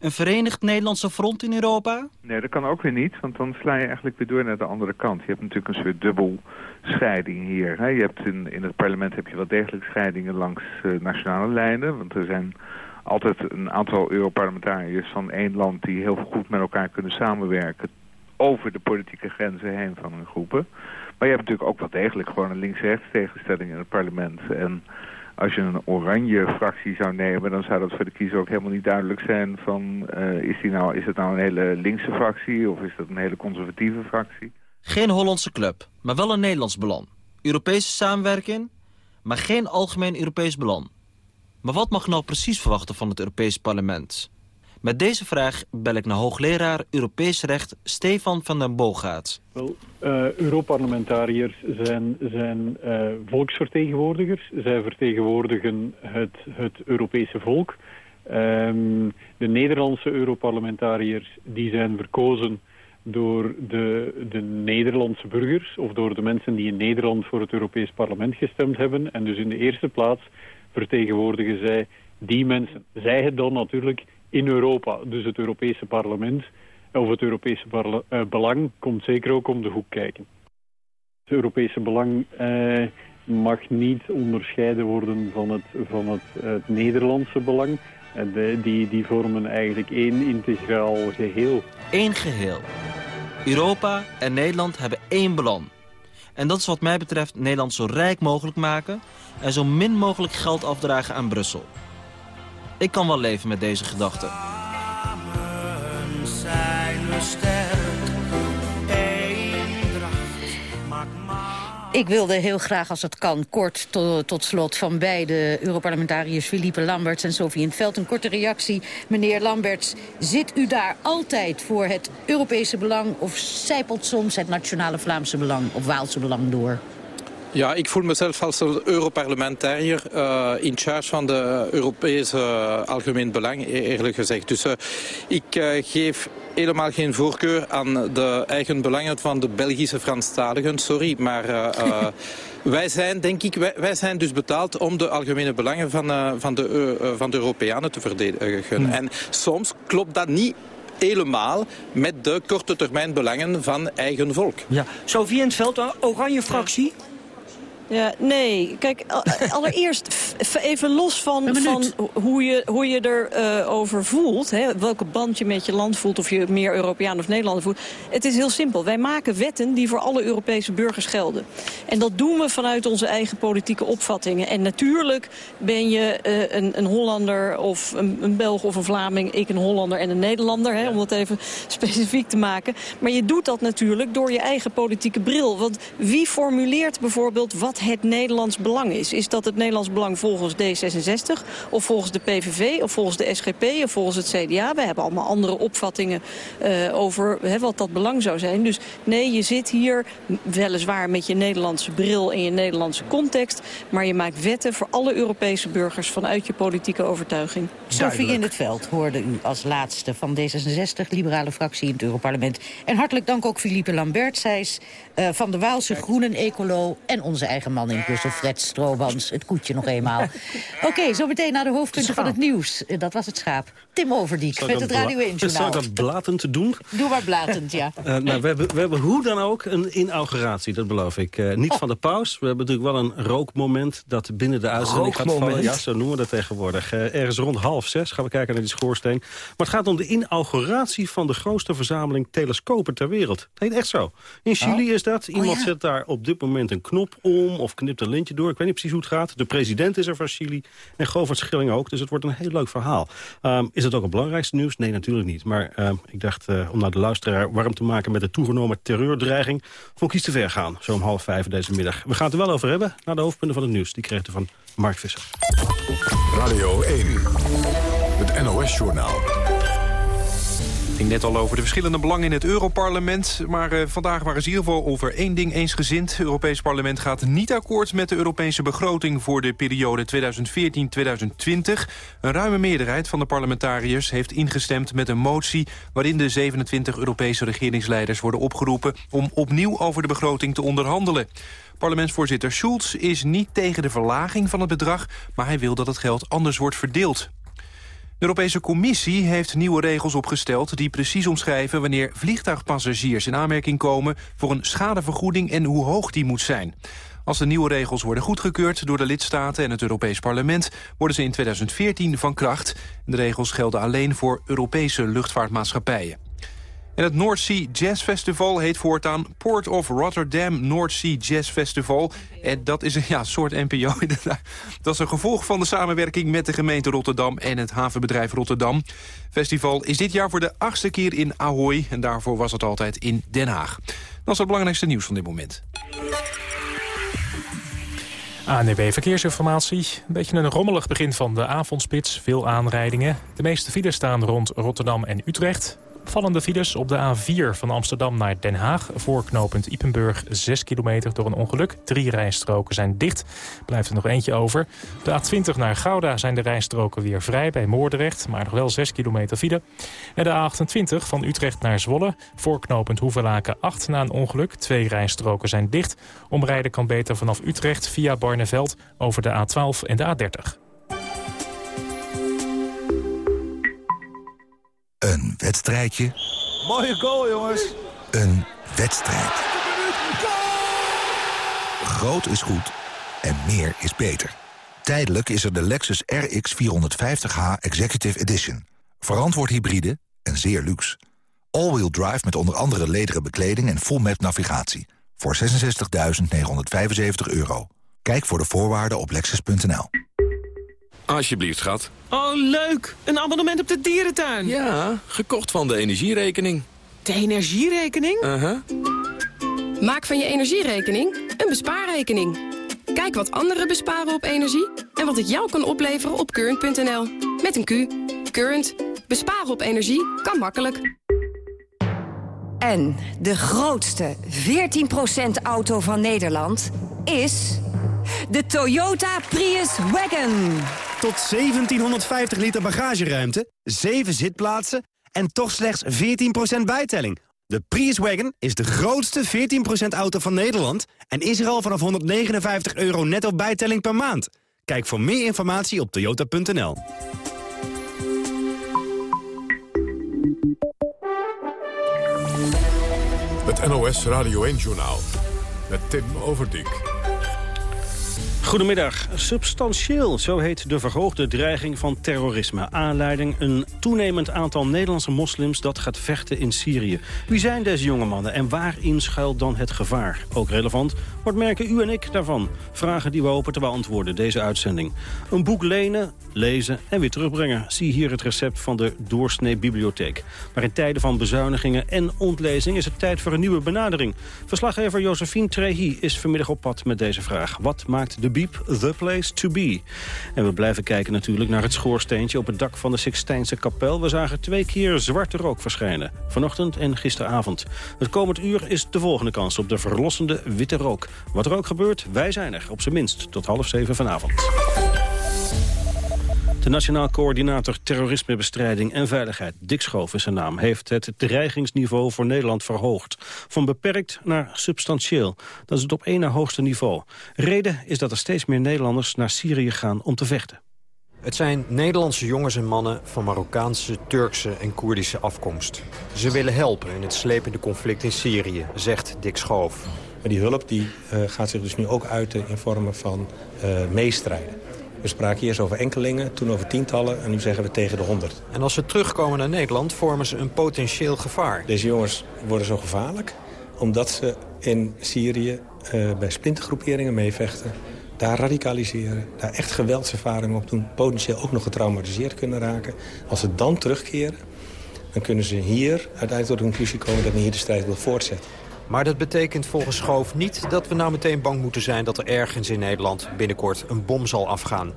Een verenigd Nederlandse front in Europa?
Nee, dat kan ook weer niet, want dan sla je eigenlijk weer door naar de andere kant. Je hebt natuurlijk een soort dubbel scheiding hier. Hè? Je hebt in, in het parlement heb je wel degelijk scheidingen langs uh, nationale lijnen, want er zijn altijd een aantal Europarlementariërs van één land die heel goed met elkaar kunnen samenwerken over de politieke grenzen heen van hun groepen. Maar je hebt natuurlijk ook wel degelijk gewoon een links-rechts tegenstelling in het parlement. En als je een oranje fractie zou nemen, dan zou dat voor de kiezer ook helemaal niet duidelijk zijn van uh, is, die nou, is het nou een hele linkse fractie of is dat een hele conservatieve fractie?
Geen Hollandse club, maar wel een Nederlands belang. Europese samenwerking, maar geen algemeen Europees belang. Maar wat mag nou precies verwachten van het Europees parlement? Met deze vraag bel ik naar hoogleraar Europees recht Stefan van den Boogaard.
Wel, uh, Europarlementariërs zijn, zijn uh, volksvertegenwoordigers. Zij vertegenwoordigen het, het Europese volk. Um, de Nederlandse Europarlementariërs die zijn verkozen door de, de Nederlandse burgers... of door de mensen die in Nederland voor het Europees parlement gestemd hebben. En dus in de eerste plaats vertegenwoordigen zij die mensen. Zij het dan natuurlijk in Europa. Dus het Europese parlement of het Europese uh, belang komt zeker ook om de hoek kijken. Het Europese belang uh, mag niet onderscheiden worden van het, van het, het Nederlandse belang. Die, die vormen eigenlijk één integraal geheel.
Eén geheel. Europa en Nederland hebben één belang. En dat is wat mij betreft Nederland zo rijk mogelijk maken... en zo min mogelijk geld afdragen aan Brussel. Ik kan wel leven met deze gedachte.
Ik wilde heel graag, als het kan, kort to, tot slot van beide Europarlementariërs Philippe Lamberts en Sofie in Veld een korte reactie. Meneer Lamberts, zit u daar altijd voor het Europese belang of zijpelt soms het nationale Vlaamse belang of Waalse belang door?
Ja, ik voel mezelf als Europarlementariër uh, in charge van de Europese algemeen belang, e-, eerlijk gezegd. Dus uh, ik uh, geef helemaal geen voorkeur aan de eigen belangen van de Belgische Franstaligen, sorry. Maar wij zijn, denk ik, wij, wij, zijn dus betaald om de algemene belangen van, van, de, van de Europeanen te verdedigen. Hmm. En soms klopt dat niet helemaal met de korte termijn belangen van eigen volk.
Ja. Sofie in het veld, oranje fractie?
Ja, nee. Kijk, allereerst even los van, van hoe, je, hoe je erover uh, over voelt. Hè, welke band je met je land voelt. Of je meer Europeaan of Nederlander voelt. Het is heel simpel. Wij maken wetten die voor alle Europese burgers gelden. En dat doen we vanuit onze eigen politieke opvattingen. En natuurlijk ben je uh, een, een Hollander of een, een Belg of een Vlaming. Ik een Hollander en een Nederlander. Hè, om dat even specifiek te maken. Maar je doet dat natuurlijk door je eigen politieke bril. Want wie formuleert bijvoorbeeld wat wat het Nederlands belang is. Is dat het Nederlands belang volgens D66 of volgens de PVV of volgens de SGP of volgens het CDA? We hebben allemaal andere opvattingen uh, over hè, wat dat belang zou zijn. Dus nee, je zit hier weliswaar met je Nederlandse bril in je Nederlandse context, maar je maakt wetten voor alle Europese burgers vanuit je politieke overtuiging.
Sophie in het Veld hoorde u als laatste van D66, liberale fractie in het Europarlement. En hartelijk dank ook Philippe Lambert, zij is uh, van de Waalse Groenen Ecolo... en onze eigen man in Brussel, Fred Stroobans. Het koetje nog eenmaal. Oké, okay, zo meteen naar de hoofdpunten van het nieuws. Dat was het schaap. Tim Overdiek met het Radio 1 Journaal.
Zou ik dat blatend doen?
Doe maar blatend, ja.
uh, nou, we, hebben, we hebben hoe dan ook een inauguratie, dat beloof ik. niet oh. van de paus. We hebben natuurlijk wel een rookmoment dat binnen de uitzending gaat vallen. Ja, zo noemen we dat tegenwoordig. ergens rond half zes gaan we kijken naar die schoorsteen. Maar het gaat om de inauguratie van de grootste verzameling telescopen ter wereld. Dat heet echt zo. In Chili oh. is dat. Iemand oh, ja. zet daar op dit moment een knop om of knipt een lintje door. Ik weet niet precies hoe het gaat. De president is er van Chili en Govert Schilling ook. Dus het wordt een heel leuk verhaal. Um, is het ook het belangrijkste nieuws? Nee, natuurlijk niet. Maar um, ik dacht, uh, om naar de luisteraar warm te maken met de toegenomen terreurdreiging... vond ik iets te ver gaan, zo om half vijf deze middag. We gaan het er wel over hebben, naar de hoofdpunten van het nieuws. Die kreeg van Mark Visser.
Radio 1, het NOS-journaal
ging net al over de verschillende belangen in het Europarlement. Maar uh, vandaag waren ze in ieder geval over één ding eensgezind. Het Europees Parlement gaat niet akkoord met de Europese begroting... voor de periode 2014-2020. Een ruime meerderheid van de parlementariërs heeft ingestemd met een motie... waarin de 27 Europese regeringsleiders worden opgeroepen... om opnieuw over de begroting te onderhandelen. Parlementsvoorzitter Schulz is niet tegen de verlaging van het bedrag... maar hij wil dat het geld anders wordt verdeeld. De Europese Commissie heeft nieuwe regels opgesteld... die precies omschrijven wanneer vliegtuigpassagiers in aanmerking komen... voor een schadevergoeding en hoe hoog die moet zijn. Als de nieuwe regels worden goedgekeurd door de lidstaten en het Europees Parlement... worden ze in 2014 van kracht. De regels gelden alleen voor Europese luchtvaartmaatschappijen. En het North Sea Jazz Festival heet voortaan Port of Rotterdam North Sea Jazz Festival. En dat is een ja, soort NPO. dat is een gevolg van de samenwerking met de gemeente Rotterdam en het havenbedrijf Rotterdam. Festival is dit jaar voor de achtste keer in Ahoy en daarvoor was het altijd in Den Haag. Dat is het belangrijkste nieuws van dit moment.
ANB Verkeersinformatie. Een beetje een rommelig begin van de avondspits. Veel aanrijdingen. De meeste files staan rond Rotterdam en Utrecht. Opvallende files op de A4 van Amsterdam naar Den Haag. Voorknopend Ipenburg 6 kilometer door een ongeluk. Drie rijstroken zijn dicht. Blijft er nog eentje over. De A20 naar Gouda zijn de rijstroken weer vrij bij Moordrecht. Maar nog wel 6 kilometer file. En de A28 van Utrecht naar Zwolle. Voorknopend Hoevelaken 8 na een ongeluk. Twee rijstroken zijn dicht. Omrijden kan beter vanaf Utrecht via Barneveld over de A12 en de A30.
Een wedstrijdje.
Mooie goal, jongens.
Een wedstrijd. Groot is goed en meer is beter. Tijdelijk is er de Lexus RX 450h Executive Edition. Verantwoord hybride en zeer luxe. All-wheel drive met onder andere lederen bekleding en full map navigatie. Voor 66.975 euro. Kijk voor de voorwaarden op lexus.nl.
Alsjeblieft, schat.
Oh, leuk! Een abonnement op de dierentuin.
Ja, gekocht van de energierekening.
De energierekening?
Uh-huh.
Maak van je energierekening een bespaarrekening. Kijk wat anderen besparen op energie en wat het jou kan opleveren op current.nl. Met een Q. Current. Besparen op energie kan makkelijk.
En de grootste 14% auto van Nederland is de Toyota Prius Wagon.
Tot 1750 liter bagageruimte, 7 zitplaatsen en toch slechts 14% bijtelling. De Prius Wagon is de grootste 14% auto van Nederland... en is er al vanaf 159 euro netto bijtelling per maand. Kijk voor meer informatie op toyota.nl.
Het NOS Radio 1-journaal met Tim Overdijk.
Goedemiddag. Substantieel, zo heet de verhoogde dreiging van terrorisme. Aanleiding een toenemend aantal Nederlandse moslims dat gaat vechten in Syrië. Wie zijn deze jonge mannen en waarin schuilt dan het gevaar? Ook relevant, wat merken u en ik daarvan? Vragen die we hopen te beantwoorden deze uitzending. Een boek lenen, lezen en weer terugbrengen. Zie hier het recept van de doorsnee bibliotheek. Maar in tijden van bezuinigingen en ontlezing is het tijd voor een nieuwe benadering. Verslaggever Josephine Trehi is vanmiddag op pad met deze vraag. Wat maakt de Biep the place to be? En we blijven kijken natuurlijk naar het schoorsteentje op het dak van de Sixtijnse kapel. We zagen twee keer zwarte rook verschijnen. Vanochtend en gisteravond. Het komend uur is de volgende kans op de verlossende witte rook. Wat er ook gebeurt, wij zijn er. Op zijn minst tot half zeven vanavond. De Nationaal Coördinator Terrorismebestrijding en Veiligheid, Dick Schoof is zijn naam, heeft het dreigingsniveau voor Nederland verhoogd. Van beperkt naar substantieel. Dat is het op één na hoogste niveau. Reden is dat er steeds meer Nederlanders naar Syrië gaan om te vechten.
Het zijn Nederlandse jongens en mannen van Marokkaanse, Turkse en Koerdische afkomst. Ze willen helpen in het slepende conflict in Syrië, zegt Dick Schoof.
Maar die hulp die, uh, gaat zich dus nu ook uiten in vormen van uh, meestrijden. We spraken eerst over enkelingen, toen over tientallen en nu zeggen we tegen de honderd.
En als ze terugkomen naar Nederland vormen ze een potentieel gevaar.
Deze jongens worden zo gevaarlijk omdat ze in Syrië uh, bij splintergroeperingen meevechten daar radicaliseren, daar echt geweldservaringen op doen... potentieel ook nog getraumatiseerd kunnen raken. Als ze dan terugkeren, dan kunnen ze hier uiteindelijk tot de conclusie komen... dat men hier de strijd wil voortzetten.
Maar dat betekent volgens Schoof niet dat we nou meteen bang moeten zijn... dat er ergens in Nederland binnenkort een bom zal afgaan.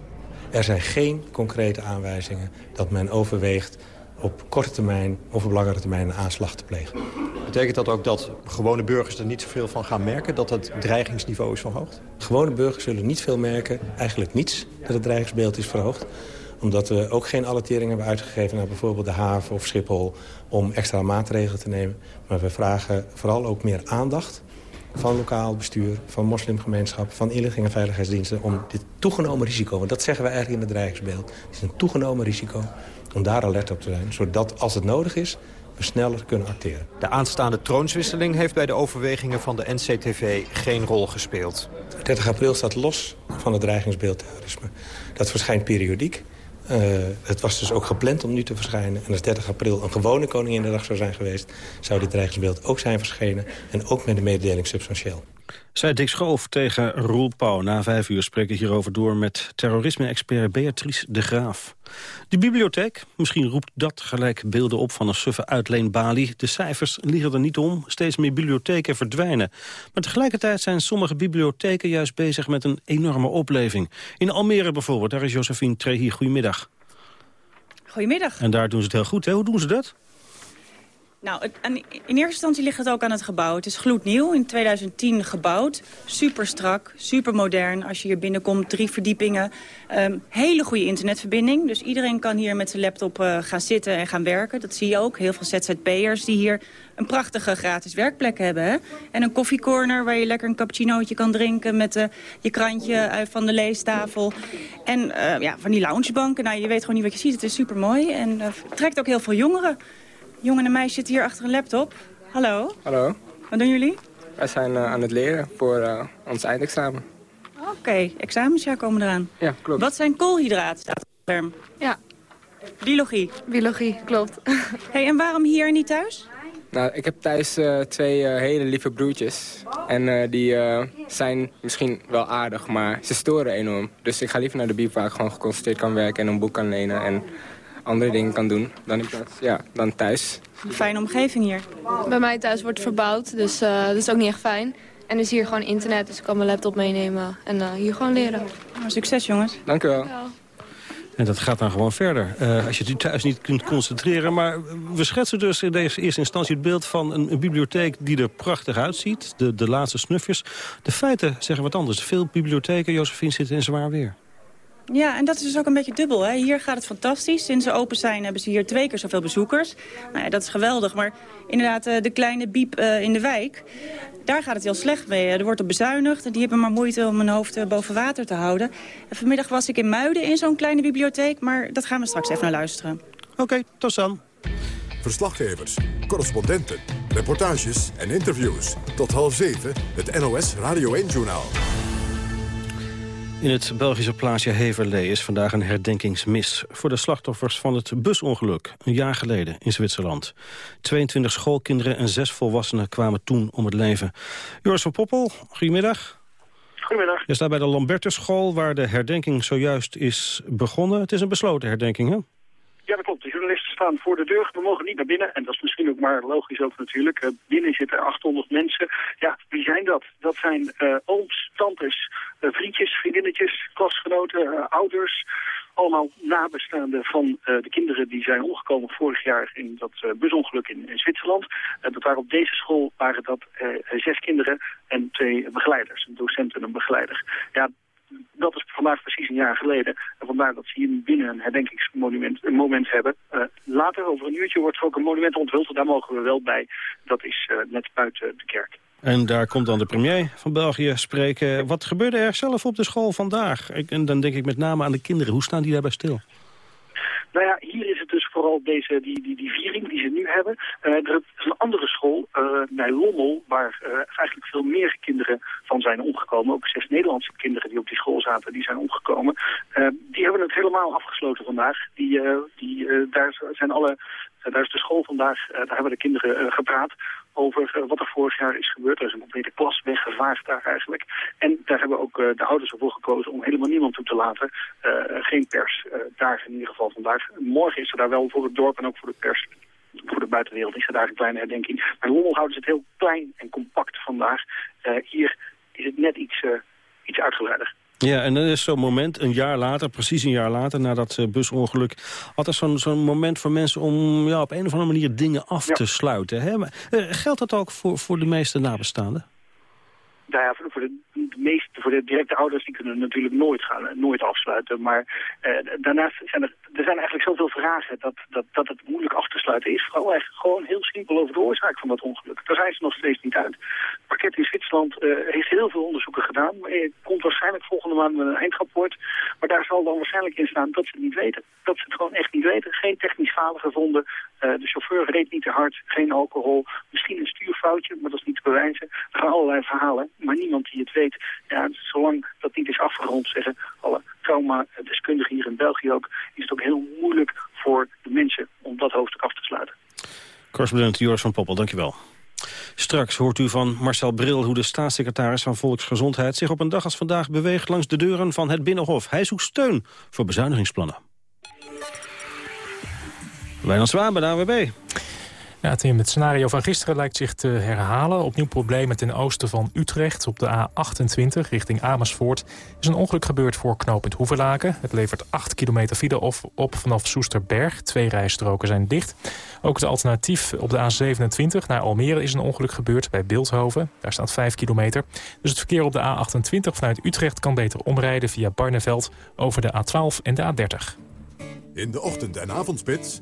Er zijn geen concrete aanwijzingen dat men overweegt op korte termijn of op langere termijn een aanslag te plegen.
Betekent dat ook dat gewone burgers er niet zoveel van gaan merken... dat het dreigingsniveau is verhoogd?
Gewone burgers zullen niet veel merken, eigenlijk niets, dat het dreigingsbeeld is verhoogd omdat we ook geen alertering hebben uitgegeven naar bijvoorbeeld de haven of Schiphol om extra maatregelen te nemen. Maar we vragen vooral ook meer aandacht van lokaal bestuur, van moslimgemeenschap, van inlichting en veiligheidsdiensten om dit toegenomen risico, want dat zeggen we eigenlijk in het dreigingsbeeld, het is een toegenomen risico, om daar alert op te zijn, zodat als het nodig is, we sneller kunnen acteren.
De aanstaande troonswisseling heeft bij de overwegingen van de NCTV geen rol gespeeld.
30 april staat los van het dreigingsbeeld terrorisme. Dat verschijnt periodiek. Uh, het was dus ook gepland om nu te verschijnen. En als 30 april een gewone Koninginnedag zou zijn geweest... zou dit dreigingsbeeld ook zijn verschenen. En ook met de mededeling substantieel.
Zij Dick Schoof tegen Roel Pauw. Na vijf uur spreken ik hierover door met terrorisme-expert Beatrice de Graaf. De bibliotheek, misschien roept dat gelijk beelden op van een suffe uitleenbalie. De cijfers liggen er niet om, steeds meer bibliotheken verdwijnen. Maar tegelijkertijd zijn sommige bibliotheken juist bezig met een enorme opleving. In Almere bijvoorbeeld, daar is Josephine Trehi. Goedemiddag.
Goedemiddag.
En daar doen ze het heel goed, hè? Hoe doen ze dat?
Nou, in eerste instantie ligt het ook aan het gebouw. Het is gloednieuw, in 2010 gebouwd. Super strak, super modern. Als je hier binnenkomt, drie verdiepingen. Um, hele goede internetverbinding. Dus iedereen kan hier met zijn laptop uh, gaan zitten en gaan werken. Dat zie je ook. Heel veel ZZP'ers die hier een prachtige gratis werkplek hebben. En een koffiecorner waar je lekker een cappuccinootje kan drinken... met uh, je krantje van de leestafel. En uh, ja, van die loungebanken. Nou, je weet gewoon niet wat je ziet. Het is super mooi en trekt ook heel veel jongeren jongen en meisje zitten hier achter een laptop. Hallo.
Hallo.
Wat doen jullie?
Wij zijn uh, aan het leren voor uh, ons eindexamen.
Oké, okay. examensjaar komen eraan.
Ja, klopt.
Wat zijn koolhydraten, staat op?
Ja.
Biologie?
Biologie, klopt.
hey, en waarom hier niet thuis?
Nou, ik heb thuis uh, twee hele lieve broertjes. En die zijn misschien wel aardig, maar ze storen enorm. Dus ik ga liever naar de biep waar ik gewoon geconcentreerd kan werken... en een boek kan lenen en andere dingen kan doen dan, in plaats, ja, dan thuis.
Een fijne omgeving hier.
Bij mij thuis wordt verbouwd, dus uh, dat is ook niet echt fijn. En er is hier gewoon internet, dus ik kan mijn laptop meenemen en uh, hier gewoon leren.
Nou, succes jongens.
Dank u wel.
En dat gaat dan gewoon verder. Uh, als je het thuis niet kunt concentreren. Maar we schetsen dus in deze eerste instantie het beeld van een, een, bibliotheek die er prachtig uitziet. De, de laatste snufjes. De feiten zeggen wat anders. Veel bibliotheken, Josephine, zitten in zwaar weer.
Ja, en dat is dus ook een beetje dubbel. Hè? Hier gaat het fantastisch. Sinds ze open zijn hebben ze hier twee keer zoveel bezoekers. Nou ja, dat is geweldig. Maar inderdaad, eh, de kleine biep uh, in de wijk... daar gaat het heel slecht mee. Er wordt op bezuinigd. En die hebben maar moeite om hun hoofd eh, boven water te houden. En vanmiddag was ik in Muiden in zo'n kleine bibliotheek. Maar dat gaan we straks even naar luisteren.
Oké, okay, tot dan.
Verslaggevers, correspondenten, reportages en interviews. Tot half zeven, het NOS Radio 1-journaal.
In het Belgische plaatsje Heverlee is vandaag een herdenkingsmis... voor de slachtoffers van het busongeluk, een jaar geleden in Zwitserland. 22 schoolkinderen en zes volwassenen kwamen toen om het leven. Joris van Poppel, goedemiddag.
Goedemiddag.
Je staat bij de Lambertus School, waar de herdenking zojuist is begonnen. Het is een besloten herdenking, hè?
Ja, dat klopt. De journalisten staan voor de deur. We mogen niet naar binnen. En dat is misschien ook maar logisch ook natuurlijk. Uh, binnen zitten 800 mensen. Ja, wie zijn dat? Dat zijn uh, ooms, tantes, uh, vriendjes, vriendinnetjes, klasgenoten, ouders. Allemaal nabestaanden van de kinderen die zijn omgekomen vorig jaar in dat busongeluk in, Zwitserland. dat waren op deze school waren dat zes kinderen en twee begeleiders. Een docent en een begeleider. Ja, dat is vandaag precies een jaar geleden. En vandaar dat ze hier binnen een herdenkingsmonument een moment hebben. Uh, later, over een uurtje, wordt er ook een monument onthuld. Daar mogen we wel bij. Dat is uh, net buiten de kerk.
En daar komt dan de premier van België spreken. Wat gebeurde er zelf op de school vandaag? En dan denk ik met name aan de kinderen. Hoe staan die daarbij stil?
Nou ja, hier is het dus vooral deze, die, die, die viering die ze nu hebben. Uh, er is een andere school, uh, bij Lommel, waar uh, eigenlijk veel meer kinderen van zijn omgekomen. Ook zes Nederlandse kinderen die op die school zaten, die zijn omgekomen. die hebben het helemaal afgesloten vandaag. Die, die, daar zijn alle daar is de school vandaag, daar hebben de kinderen gepraat over wat er vorig jaar is gebeurd. Er is een complete klas weggevaagd daar eigenlijk. En daar hebben ook de ouders ervoor gekozen om helemaal niemand toe te laten. geen pers daar in ieder geval vandaag. Morgen is er daar wel voor het dorp en ook voor de pers voor de buitenwereld is er daar een kleine herdenking. Maar in Lommel houden ze het heel klein en compact vandaag. Hier is het net iets, uh, iets uitgebreider.
Ja, en dan is zo'n moment, een jaar later, precies een jaar later... na dat uh, busongeluk, altijd zo'n zo'n moment voor mensen... om ja, op een of andere manier dingen af ja. te sluiten. Hè? Maar, geldt dat ook voor, voor de meeste nabestaanden?
Nou ja, voor de, meeste, voor de directe ouders, die kunnen natuurlijk nooit gaan, nooit afsluiten. Maar uh, daarnaast zijn er, er zijn eigenlijk zoveel vragen dat, dat, dat het moeilijk af te sluiten is. Vooral eigenlijk gewoon heel simpel over de oorzaak van dat ongeluk. Daar zijn ze nog steeds niet uit. Het parket in Zwitserland uh, heeft heel veel onderzoeken gedaan. Er komt waarschijnlijk volgende maand met een eindrapport. Maar daar zal dan waarschijnlijk in staan dat ze het niet weten. Dat ze het gewoon echt niet weten. Geen technisch falen gevonden. Uh, de chauffeur reed niet te hard. Geen alcohol. Misschien een stuurfoutje, maar dat is niet te bewijzen. Er gaan allerlei verhalen maar niemand die het weet. Ja, zolang dat niet is afgerond, zeggen alle trauma-deskundigen hier in België ook, is het ook heel moeilijk voor de mensen om dat hoofdstuk af te sluiten.
Correspondent Joris van Poppel, dankjewel. Straks hoort u van Marcel Bril hoe de staatssecretaris van Volksgezondheid zich op een dag als vandaag beweegt langs de deuren van het Binnenhof. Hij zoekt steun voor bezuinigingsplannen. Wijnand Zwaan bij de AWB.
Ja, Tim, het scenario van gisteren lijkt zich te herhalen. Opnieuw problemen ten oosten van Utrecht op de A28 richting Amersfoort. Er is een ongeluk gebeurd voor knooppunt Hoevelaken. Het levert 8 kilometer file op vanaf Soesterberg. Twee rijstroken zijn dicht. Ook het alternatief op de A27 naar Almere is een ongeluk gebeurd bij Beeldhoven. Daar staat 5 kilometer. Dus het verkeer op de A28 vanuit Utrecht kan beter omrijden via Barneveld over de A12 en de A30.
In de ochtend- en avondspits,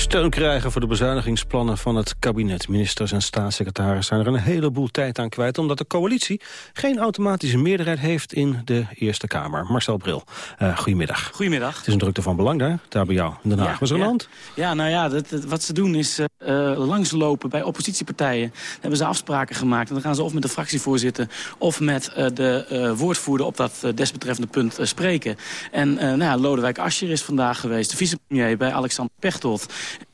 Steun krijgen voor de bezuinigingsplannen van het kabinet. Ministers en staatssecretaris zijn er een heleboel tijd aan kwijt... omdat de coalitie geen automatische meerderheid heeft in de Eerste Kamer. Marcel Bril, uh, goedemiddag.
Goedemiddag.
Het is een drukte van belang daar, daar bij jou in Den Haag. Ja, Was er
ja.
een hand?
Ja, nou ja, dat, dat, wat ze doen is uh, langslopen bij oppositiepartijen. Dan hebben ze afspraken gemaakt. En dan gaan ze of met de fractievoorzitter... of met uh, de woordvoerder op dat desbetreffende punt spreken. En nou ja, Lodewijk Asscher is vandaag geweest, de vicepremier bij Alexander Pechtold...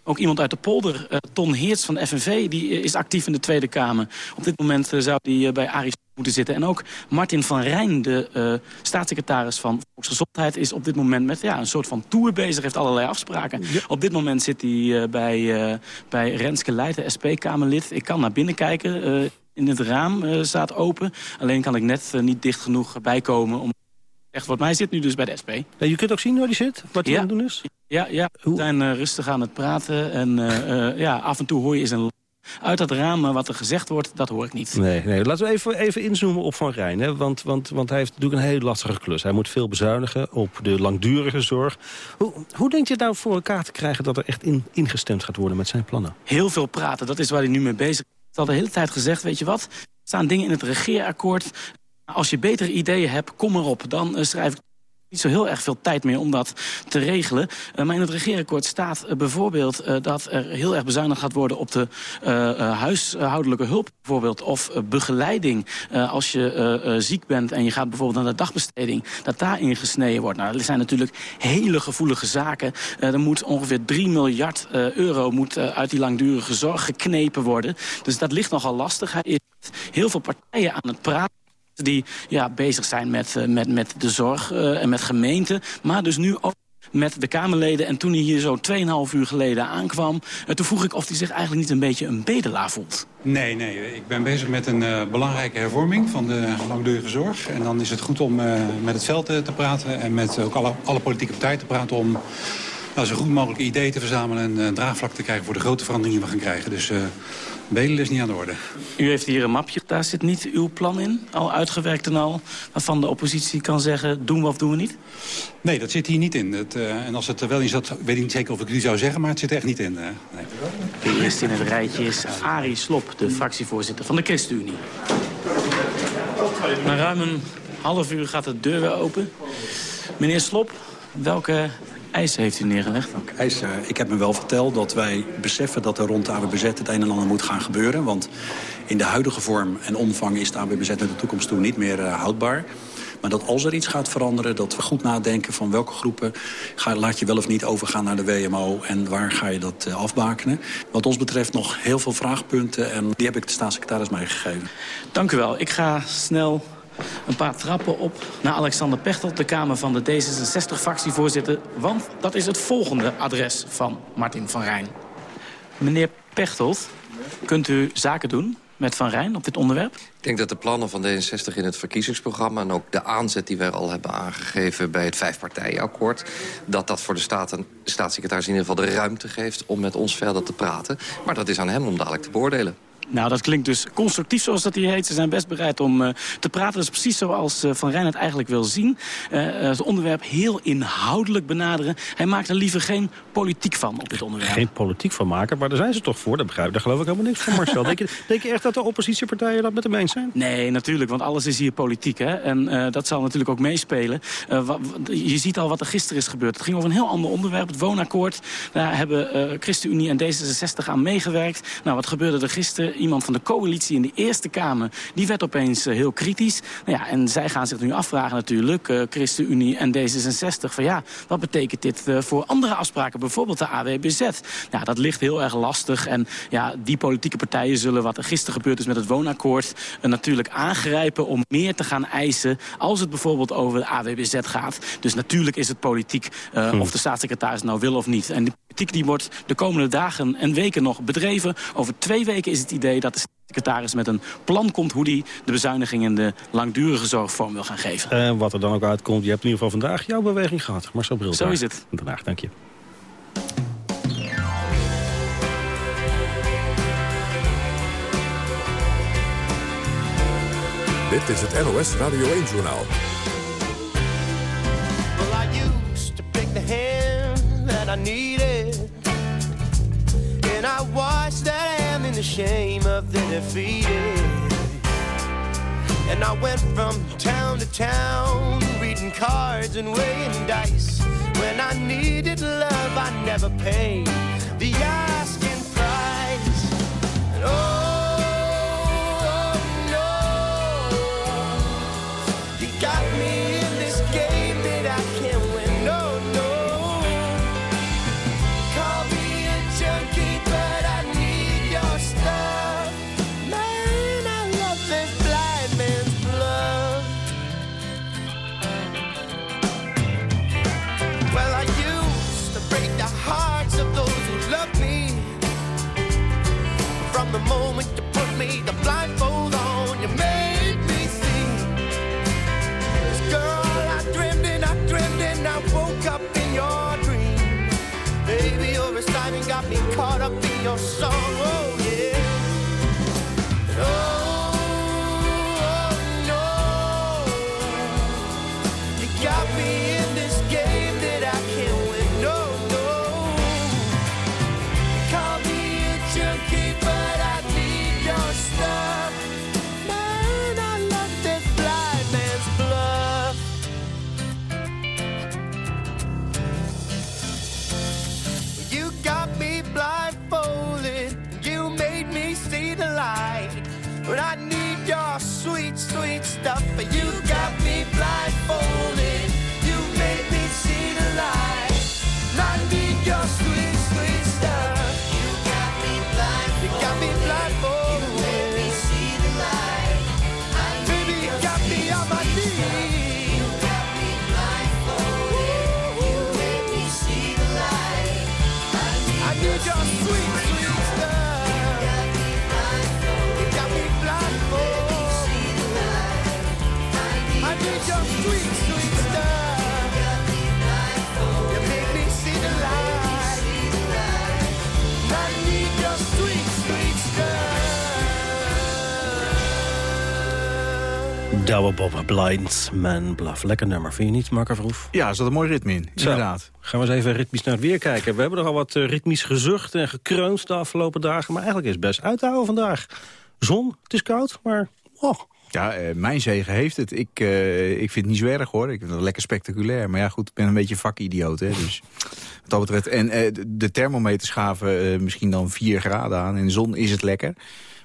Ook iemand uit de polder, uh, Ton Heerts van de FNV, die uh, is actief in de Tweede Kamer. Op dit moment uh, zou die bij Aris moeten zitten. En ook Martin van Rijn, de staatssecretaris van Volksgezondheid... is op dit moment met ja, een soort van tour bezig, heeft allerlei afspraken. Ja. Op dit moment zit hij bij, bij Renske Leijten, SP-Kamerlid. Ik kan naar binnen kijken. in het raam staat open. Alleen kan ik net niet dicht genoeg bijkomen om echt wat mij zit nu dus bij de SP.
Ja, je kunt ook zien waar die zit, wat hij
ja.
aan het doen is?
Ja, ja. we zijn uh, rustig aan het praten. En uh, uh, ja, af en toe hoor je eens een... Uit dat raam, wat er gezegd wordt, dat hoor ik niet.
Nee, nee. laten we even, even inzoomen op Van Rijn. Hè? Want, want, want hij heeft natuurlijk een hele lastige klus. Hij moet veel bezuinigen op de langdurige zorg. Hoe, hoe denk je nou voor elkaar te krijgen... dat er echt in, ingestemd gaat worden met zijn plannen?
Heel veel praten, dat is waar hij nu mee bezig is. Hij had de hele tijd gezegd, weet je wat... Er staan dingen in het regeerakkoord. Als je betere ideeën hebt, kom erop. Dan schrijf ik niet zo heel erg veel tijd meer om dat te regelen. Uh, maar in het regeerakkoord staat uh, bijvoorbeeld dat er heel erg bezuinigd gaat worden op de huishoudelijke hulp bijvoorbeeld. Of begeleiding als je ziek bent en je gaat bijvoorbeeld naar de dagbesteding. Dat daarin gesneden wordt. Nou, dat zijn natuurlijk hele gevoelige zaken. er moet ongeveer 3 miljard euro moet, uit die langdurige zorg geknepen worden. Dus dat ligt nogal lastig. Hij is heel veel partijen aan het praten die ja, bezig zijn met, uh, met, met de zorg uh, en met gemeenten. Maar dus nu ook met de Kamerleden. En toen hij hier zo 2,5 uur geleden aankwam... Uh, toen vroeg ik of hij zich eigenlijk niet een beetje een bedelaar voelt.
Nee, nee. Ik ben bezig met een belangrijke hervorming van de langdurige zorg. En dan is het goed om met het veld te praten... en met ook alle, alle politieke partijen te praten... om nou, zo goed mogelijk ideeën te verzamelen en draagvlak te krijgen... voor de grote veranderingen die we gaan krijgen. Dus Bedelen is niet aan de orde.
U heeft hier een mapje, daar zit niet uw plan in, al uitgewerkt en al... waarvan de oppositie kan zeggen, doen we of doen we niet?
Nee, dat zit hier niet in. Het, uh, en als het er wel in zat, weet ik niet zeker of ik u zou zeggen... maar het zit er echt niet in. Uh, nee.
De eerste in het rijtje is Arie Slop, de fractievoorzitter van de ChristenUnie. Na ruim een half uur gaat de deur weer open. Meneer Slop, welke eisen heeft u neergelegd?
Eisen. Ik heb me wel verteld dat wij beseffen dat er rond de AWBZ het een en ander moet gaan gebeuren. Want in de huidige vorm en omvang is de AWBZ naar de toekomst toe niet meer uh, houdbaar. Maar dat als er iets gaat veranderen, dat we goed nadenken van welke groepen ga, laat je wel of niet overgaan naar de WMO en waar ga je dat uh, afbakenen. Wat ons betreft nog heel veel vraagpunten en die heb ik de staatssecretaris meegegeven.
Dank u wel. Ik ga snel een paar trappen op naar Alexander Pechtold... de Kamer van de D66-fractievoorzitter. Want dat is het volgende adres van Martin van Rijn. Meneer Pechtold, kunt u zaken doen met Van Rijn op dit onderwerp? Ik
denk dat de plannen van D66 in het verkiezingsprogramma... en ook de aanzet die wij al hebben aangegeven bij het vijfpartijenakkoord... dat dat voor de staatssecretaris in ieder geval de ruimte geeft... om met ons verder te praten. Maar dat is aan hem om dadelijk te beoordelen.
Nou, dat klinkt dus constructief zoals dat hier heet. Ze zijn best bereid om uh, te praten. Dat is precies zoals uh, Van Rijn het eigenlijk wil zien. Uh, het onderwerp heel inhoudelijk benaderen. Hij maakt er liever geen politiek van op dit onderwerp.
Geen politiek van maken, maar daar zijn ze toch voor. Dat begrijp ik. Daar geloof ik helemaal niks van, Marcel. denk, je, denk je echt dat de oppositiepartijen dat met hem eens zijn?
Nee, natuurlijk, want alles is hier politiek. Hè? En dat zal natuurlijk ook meespelen. je ziet al wat er gisteren is gebeurd. Het ging over een heel ander onderwerp, het woonakkoord. Daar hebben ChristenUnie en D66 aan meegewerkt. Nou, wat gebeurde er gisteren? Iemand van de coalitie in de Eerste Kamer... die werd opeens uh, heel kritisch. Nou ja, en zij gaan zich nu afvragen natuurlijk, uh, ChristenUnie en D66... van ja, wat betekent dit uh, voor andere afspraken, bijvoorbeeld de AWBZ? Ja, dat ligt heel erg lastig. En ja, die politieke partijen zullen wat er gisteren gebeurd is met het woonakkoord... natuurlijk aangrijpen om meer te gaan eisen... als het bijvoorbeeld over de AWBZ gaat. Dus natuurlijk is het politiek hm. of de staatssecretaris nou wil of niet. En die politiek die wordt de komende dagen en weken nog bedreven. Over twee weken is het idee dat de secretaris met een plan komt... hoe hij de bezuiniging in de langdurige zorg vorm wil gaan geven.
En wat er dan ook uitkomt, je hebt in ieder geval vandaag jouw beweging gehad. Marcel Bril.
Zo is het.
Vandaag, dank je.
Dit is het NOS Radio 1-journaal.
Well, I used to pick the hand that I needed. And I watched that the shame of the defeated. And I went from town to town, reading cards and weighing dice. When I needed love, I never paid the asking price. And oh, your song. Oh, When I need your sweet, sweet stuff, for you
Douwe Bob, Blind Man Bluff. Lekker nummer, vind je niet, Marco Verhoef?
Ja, er zat een mooi ritme in,
Zo,
inderdaad.
Gaan we eens even ritmisch naar het weer kijken. We hebben nogal wat eh, ritmisch gezucht en gekreund de afgelopen dagen. Maar eigenlijk is het best uit te houden vandaag. Zon, het is koud, maar... Oh.
Ja, eh, mijn zegen heeft het. Ik, eh, ik vind het niet zo erg hoor. Ik vind het lekker spectaculair. Maar ja, goed, ik ben een beetje een vakidioot. Hè, dus wat dat betreft. En de- thermometers gaven misschien dan 4 graden aan. In de zon is het lekker.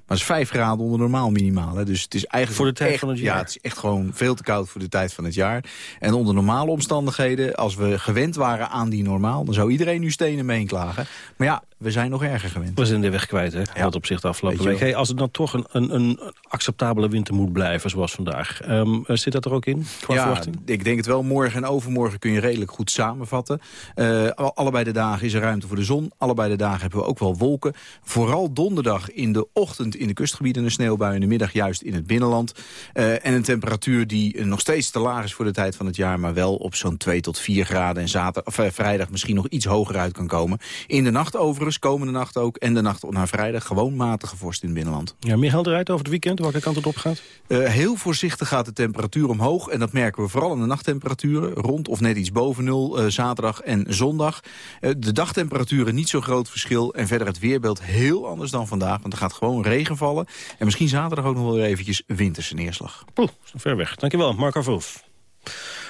Maar het is 5 graden onder normaal minimaal. Hè. Dus het is eigenlijk
Voor de tijd
echt-
van het jaar.
Ja, het is echt gewoon veel te koud voor de tijd van het jaar. En onder normale omstandigheden, als we gewend waren aan die normaal... dan zou iedereen nu stenen mee klagen. Maar ja, we zijn nog erger gewend.
We zijn de weg kwijt, hè? Ja. Wat op zich de afgelopen week. Hey, als het dan toch een, een, een acceptabele winter moet blijven, zoals vandaag. ehm, eh, zit dat er ook in, qua
ja,
verwachting?
ik denk het wel. Morgen en overmorgen kun je redelijk goed samenvatten. Eh, al- allebei de dagen is er ruimte voor de zon. Allebei de dagen hebben we ook wel wolken. Vooral donderdag in de ochtend in de kustgebieden een sneeuwbui. In de middag juist in het binnenland. Eh, en een temperatuur die eh, nog steeds te laag is voor de tijd van het jaar. Maar wel op zo'n 2 tot 4 graden. En zaterdag, of, eh, vrijdag misschien nog iets hoger uit kan komen. In de nacht overigens, komende nacht ook. En de nacht naar vrijdag gewoon matige vorst in het binnenland.
Ja, meer helderheid over het weekend, welke kant het op gaat?
Eh, heel voorzichtig gaat de temperatuur omhoog. En dat merken we vooral in de nachttemperaturen. Rond of net iets boven nul zaterdag en zondag. De dagtemperaturen niet zo groot verschil. En verder het weerbeeld heel anders dan vandaag. Want er gaat gewoon regen En misschien zaterdag ook nog wel weer eventjes winterse neerslag.
Poeh, zo ver weg. Dankjewel, Marco Verhoef.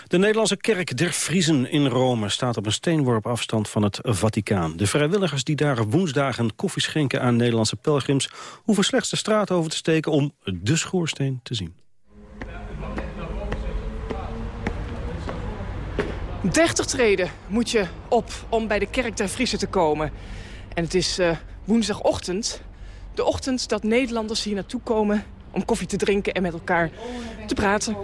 De Nederlandse kerk der Friezen in Rome staat op een steenworp afstand van het Vaticaan. De vrijwilligers die daar woensdagen koffie schenken aan Nederlandse pelgrims... hoeven slechts de straat over te steken om de schoorsteen te zien.
30 treden moet je op om bij de kerk der Friese te komen. En het is eh, woensdagochtend. De ochtend dat Nederlanders hier naartoe komen om koffie te drinken en met elkaar te praten.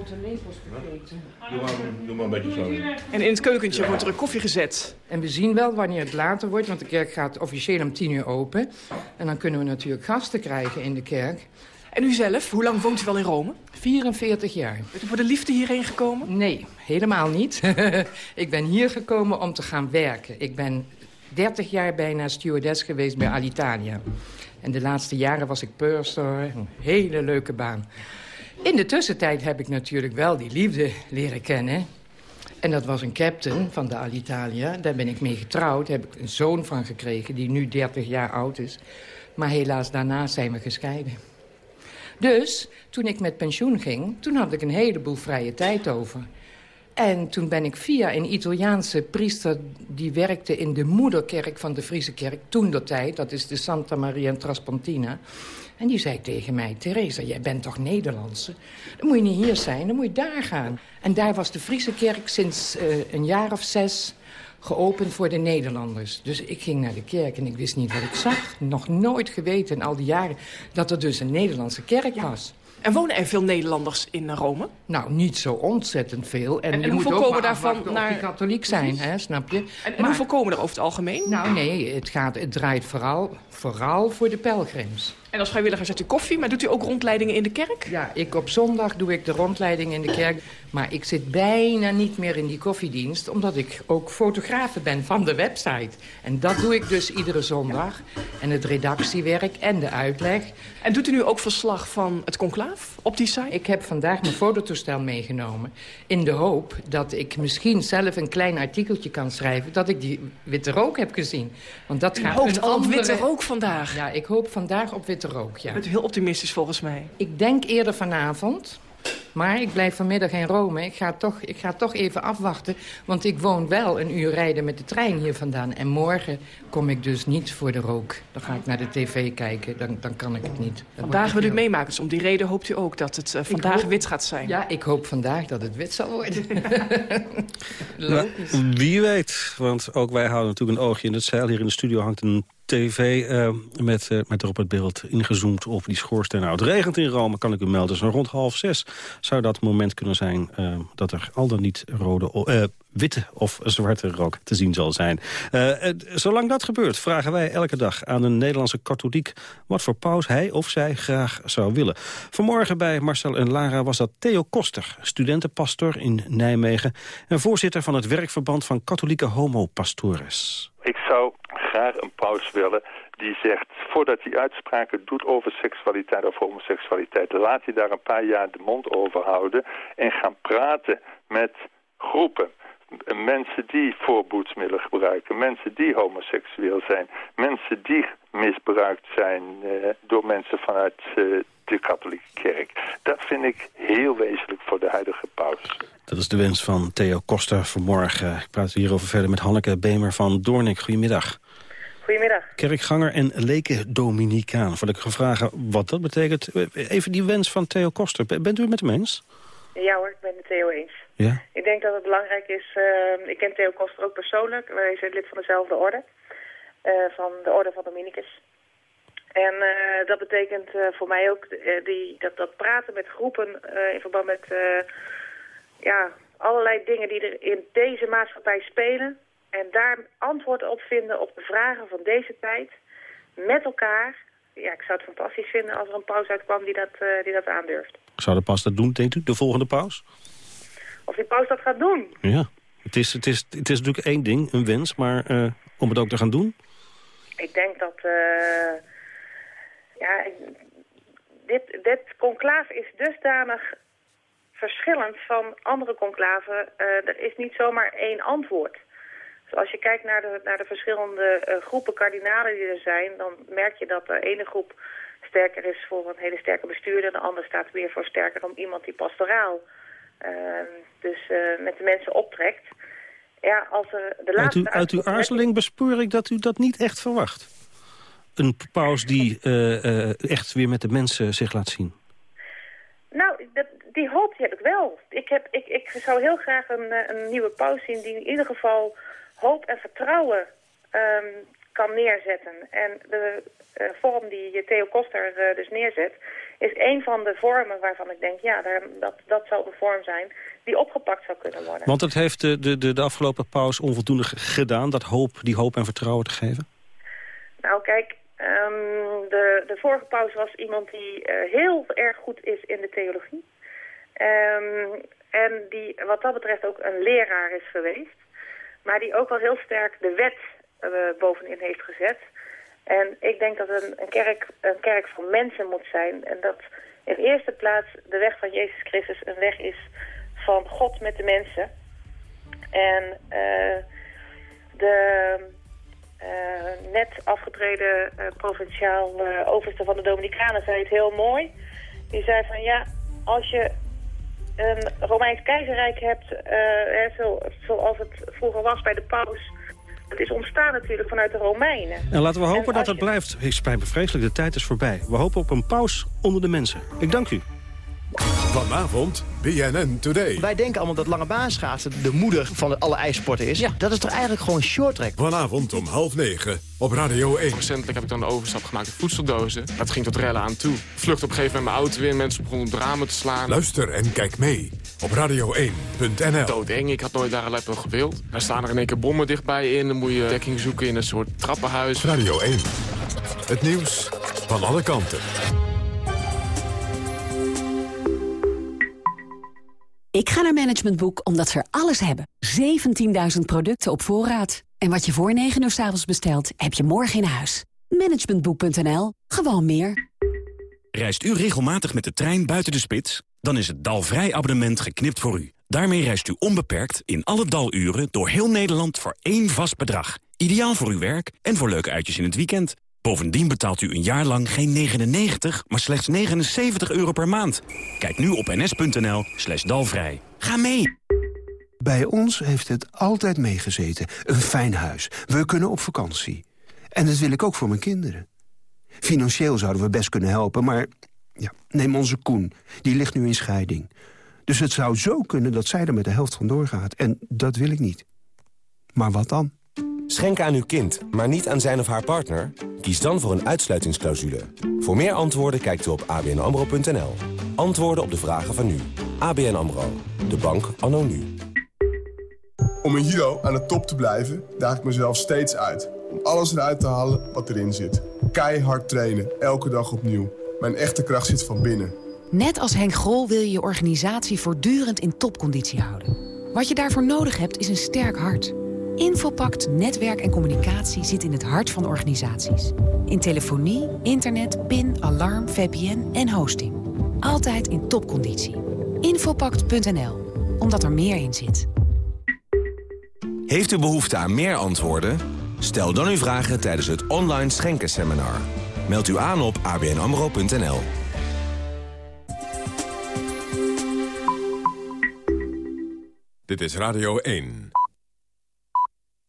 Doe maar een beetje zo.
En in het keukentje wordt er een koffie gezet.
En we zien wel wanneer het later wordt, want de kerk gaat officieel om tien uur open. En dan kunnen we natuurlijk gasten krijgen in de kerk.
En u zelf, hoe lang woont u wel in Rome?
44 jaar.
Bent u voor de liefde hierheen gekomen?
Nee, helemaal niet. ik ben hier gekomen om te gaan werken. Ik ben 30 jaar bijna stewardess geweest bij Alitalia. En de laatste jaren was ik purser. Een hele leuke baan. In de tussentijd heb ik natuurlijk wel die liefde leren kennen. En dat was een captain van de Alitalia. Daar ben ik mee getrouwd. Daar heb ik een zoon van gekregen die nu 30 jaar oud is. Maar helaas daarna zijn we gescheiden. Dus toen ik met pensioen ging, toen had ik een heleboel vrije tijd over. En toen ben ik via een Italiaanse priester... die werkte in de moederkerk van de Friese kerk, toen de tijd... dat is de Santa Maria in Traspontina... En die zei tegen mij, Theresa, jij bent toch Nederlandse? Dan moet je niet hier zijn, dan moet je daar gaan. En daar was de Friese kerk sinds uh, een jaar of zes geopend voor de Nederlanders. Dus ik ging naar de kerk en ik wist niet wat ik zag. Nog nooit geweten in al die jaren dat er dus een Nederlandse kerk was.
En wonen er veel Nederlanders in Rome?
Nou, niet zo ontzettend veel. En,
en, en
je
hoeveel
moet ook
komen daarvan naar...
katholiek zijn, hè, snap je?
En, en maar... hoeveel komen er over het algemeen?
Nou nee, het, gaat, het draait vooral, vooral voor de pelgrims.
En als vrijwilliger zet u koffie, maar doet u ook rondleidingen in de kerk?
Ja, ik op zondag doe ik de rondleiding in de kerk. Maar ik zit bijna niet meer in die koffiedienst... omdat ik ook fotografe ben van de website. En dat doe ik dus iedere zondag. En het redactiewerk en de uitleg.
En doet u nu ook verslag van het conclaaf op die site?
Ik heb vandaag mijn fototoestel meegenomen. In de hoop dat ik misschien zelf een klein artikeltje kan schrijven... dat ik die witte rook heb gezien. Want dat
u
gaat
hoopt
een
al op witte rook vandaag?
Ja, ik hoop vandaag op witte rook, ja.
Bent u heel optimistisch volgens mij?
Ik denk eerder vanavond. Maar ik blijf vanmiddag in Rome. Ik ga, toch, ik ga toch even afwachten. Want ik woon wel een uur rijden met de trein hier vandaan. En morgen kom ik dus niet voor de rook. Dan ga ik naar de tv kijken. Dan, dan kan ik het niet. Dan
Vandaag wil u meemaken. Dus om die reden hoopt u ook dat het uh, vandaag
hoop,
wit gaat zijn.
Ja, ik hoop vandaag dat het wit zal worden.
nou, wie weet. Want ook wij houden natuurlijk een oogje in het zeil. Hier in de studio hangt een tv uh, met, uh, met erop het beeld ingezoomd op die schoorsteen. Nou, het regent in Rome, kan ik u melden. Zo rond half zes zou dat moment kunnen zijn... Uh, dat er al dan niet rode, witte of zwarte rook te zien zal zijn. zolang dat gebeurt, vragen wij elke dag aan een Nederlandse katholiek... wat voor paus hij of zij graag zou willen. Vanmorgen bij Marcel en Lara was dat Theo Koster... studentenpastor in Nijmegen... en voorzitter van het werkverband van katholieke homopastores.
Ik zou graag een paus willen die zegt... voordat hij uitspraken doet over seksualiteit of homoseksualiteit... laat hij daar een paar jaar de mond over houden... en gaan praten met groepen. Mensen die voorboedsmiddelen gebruiken. Mensen die homoseksueel zijn. Mensen die misbruikt zijn uh, door mensen vanuit uh, de katholieke kerk. Dat vind ik heel wezenlijk voor de huidige paus.
Dat is de wens van Theo Koster vanmorgen. Ik praat hierover verder met Hanneke Bemer van Doornik. Goedemiddag.
Goedemiddag.
Kerkganger en leken Dominicaan. Voordat ik ga vragen wat dat betekent. Even die wens van Theo Koster. Bent u het met hem eens?
Ja hoor, ik ben het Theo eens.
Ja?
Ik denk dat het belangrijk is... Uh, ik ken Theo Koster ook persoonlijk. Wij zijn lid van dezelfde orde. Uh, van de orde van Dominicus. En uh, dat betekent voor mij ook die, dat, dat praten met groepen in verband met ja, allerlei dingen die er in deze maatschappij spelen. En daar antwoord op vinden op de vragen van deze tijd. Met elkaar. Ja, ik zou het fantastisch vinden als er een paus uitkwam die dat, uh, die dat aandurft.
Zou de paus dat doen, denkt u, de volgende paus?
Of die paus dat gaat doen?
Ja, het is, het is, het is natuurlijk één ding, een wens, maar uh, om het ook te gaan doen?
Ik denk dat... Uh, ja, dit, dit conclaaf is dusdanig verschillend van andere conclaven. er is niet zomaar één antwoord. Dus als je kijkt naar de, naar de verschillende uh, groepen kardinalen die er zijn... dan merk je dat de ene groep sterker is voor een hele sterke bestuurder... de andere staat weer voor sterker om iemand die pastoraal uh, dus uh, met de mensen optrekt. Ja, als er de laatste
uit, u, uit uw aarzeling bespoor ik dat u dat niet echt verwacht. Een paus die echt weer met de mensen zich laat zien.
Nou, dat, die hoop heb ik wel. Ik, heb, ik, ik zou heel graag een, een nieuwe paus zien die in ieder geval hoop en vertrouwen um, kan neerzetten. En de uh, vorm die Theo Koster uh, dus neerzet... is een van de vormen waarvan ik denk... ja, daar, dat, dat zou een vorm zijn die opgepakt zou kunnen worden.
Want het heeft de, de, de afgelopen paus onvoldoende gedaan... Dat hoop, die hoop en vertrouwen te geven?
Nou, kijk... Um, de, de vorige paus was iemand die uh, heel erg goed is in de theologie. Um, en die wat dat betreft ook een leraar is geweest maar die ook wel heel sterk de wet uh, bovenin heeft gezet. En ik denk dat een, een, kerk een kerk van mensen moet zijn. En dat in eerste plaats de weg van Jezus Christus een weg is van God met de mensen. En uh, de uh, net afgetreden provinciaal overste van de Dominicanen zei het heel mooi. Die zei van ja, als je een Romeins keizerrijk hebt, uh, zo, zoals het vroeger was bij de paus. Het is ontstaan natuurlijk vanuit de Romeinen.
En laten we hopen dat het blijft. Ik spijt me vreselijk, de tijd is voorbij. We hopen op een paus onder de mensen. Ik dank u.
Vanavond BNN Today.
Wij denken allemaal dat lange baanschaatsen de moeder van alle ijssporten is. Ja. Dat is toch eigenlijk gewoon short track.
Vanavond om half negen op Radio 1.
Recentelijk heb ik dan de overstap gemaakt in voedseldozen. Dat ging tot rellen aan toe. Vlucht op een gegeven moment mijn auto weer. Mensen begonnen op ramen te slaan.
Luister en kijk mee op radio1.nl.
Doodeng, ik had nooit daar letterlijk gewild. Er staan er in één keer bommen dichtbij in. Dan moet je dekking zoeken in een soort trappenhuis.
Radio 1. Het nieuws van alle kanten.
Ik ga naar Management Boek omdat ze er alles hebben. 17.000 producten op voorraad. En wat je voor 9 uur s avonds bestelt, heb je morgen in huis. Managementboek.nl. Gewoon meer.
Reist u regelmatig met de trein buiten de spits? Dan is het Dalvrij abonnement geknipt voor u. Daarmee reist u onbeperkt in alle daluren door heel Nederland voor één vast bedrag. Ideaal voor uw werk en voor leuke uitjes in het weekend. Bovendien betaalt u een jaar lang geen 99, maar slechts 79 euro per maand. Kijk nu op ns.nl slash dalvrij. Ga mee!
Bij ons heeft het altijd meegezeten. Een fijn huis. We kunnen op vakantie. En dat wil ik ook voor mijn kinderen. Financieel zouden we best kunnen helpen, maar... Ja, neem onze Koen. Die ligt nu in scheiding. Dus het zou zo kunnen dat zij er met de helft van doorgaat. En dat wil ik niet. Maar wat dan?
Schenken aan uw kind, maar niet aan zijn of haar partner? Kies dan voor een uitsluitingsclausule. Voor meer antwoorden kijkt u op abnamro.nl. Antwoorden op de vragen van nu. ABN AMRO. De bank anno nu.
Om in judo aan de top te blijven, daag ik mezelf steeds uit. Om alles eruit te halen wat erin zit. Keihard trainen, elke dag opnieuw. Mijn echte kracht zit van binnen.
Net als Henk Grol wil je je organisatie voortdurend in topconditie houden. Wat je daarvoor nodig hebt is een sterk hart. Infopact Netwerk en Communicatie zit in het hart van organisaties. In telefonie, internet, PIN, alarm, VPN en hosting. Altijd in topconditie. Infopact.nl, omdat er meer in zit.
Heeft u behoefte aan meer antwoorden? Stel dan uw vragen tijdens het online schenkenseminar. Meld u aan op abnamro.nl.
Dit is Radio 1.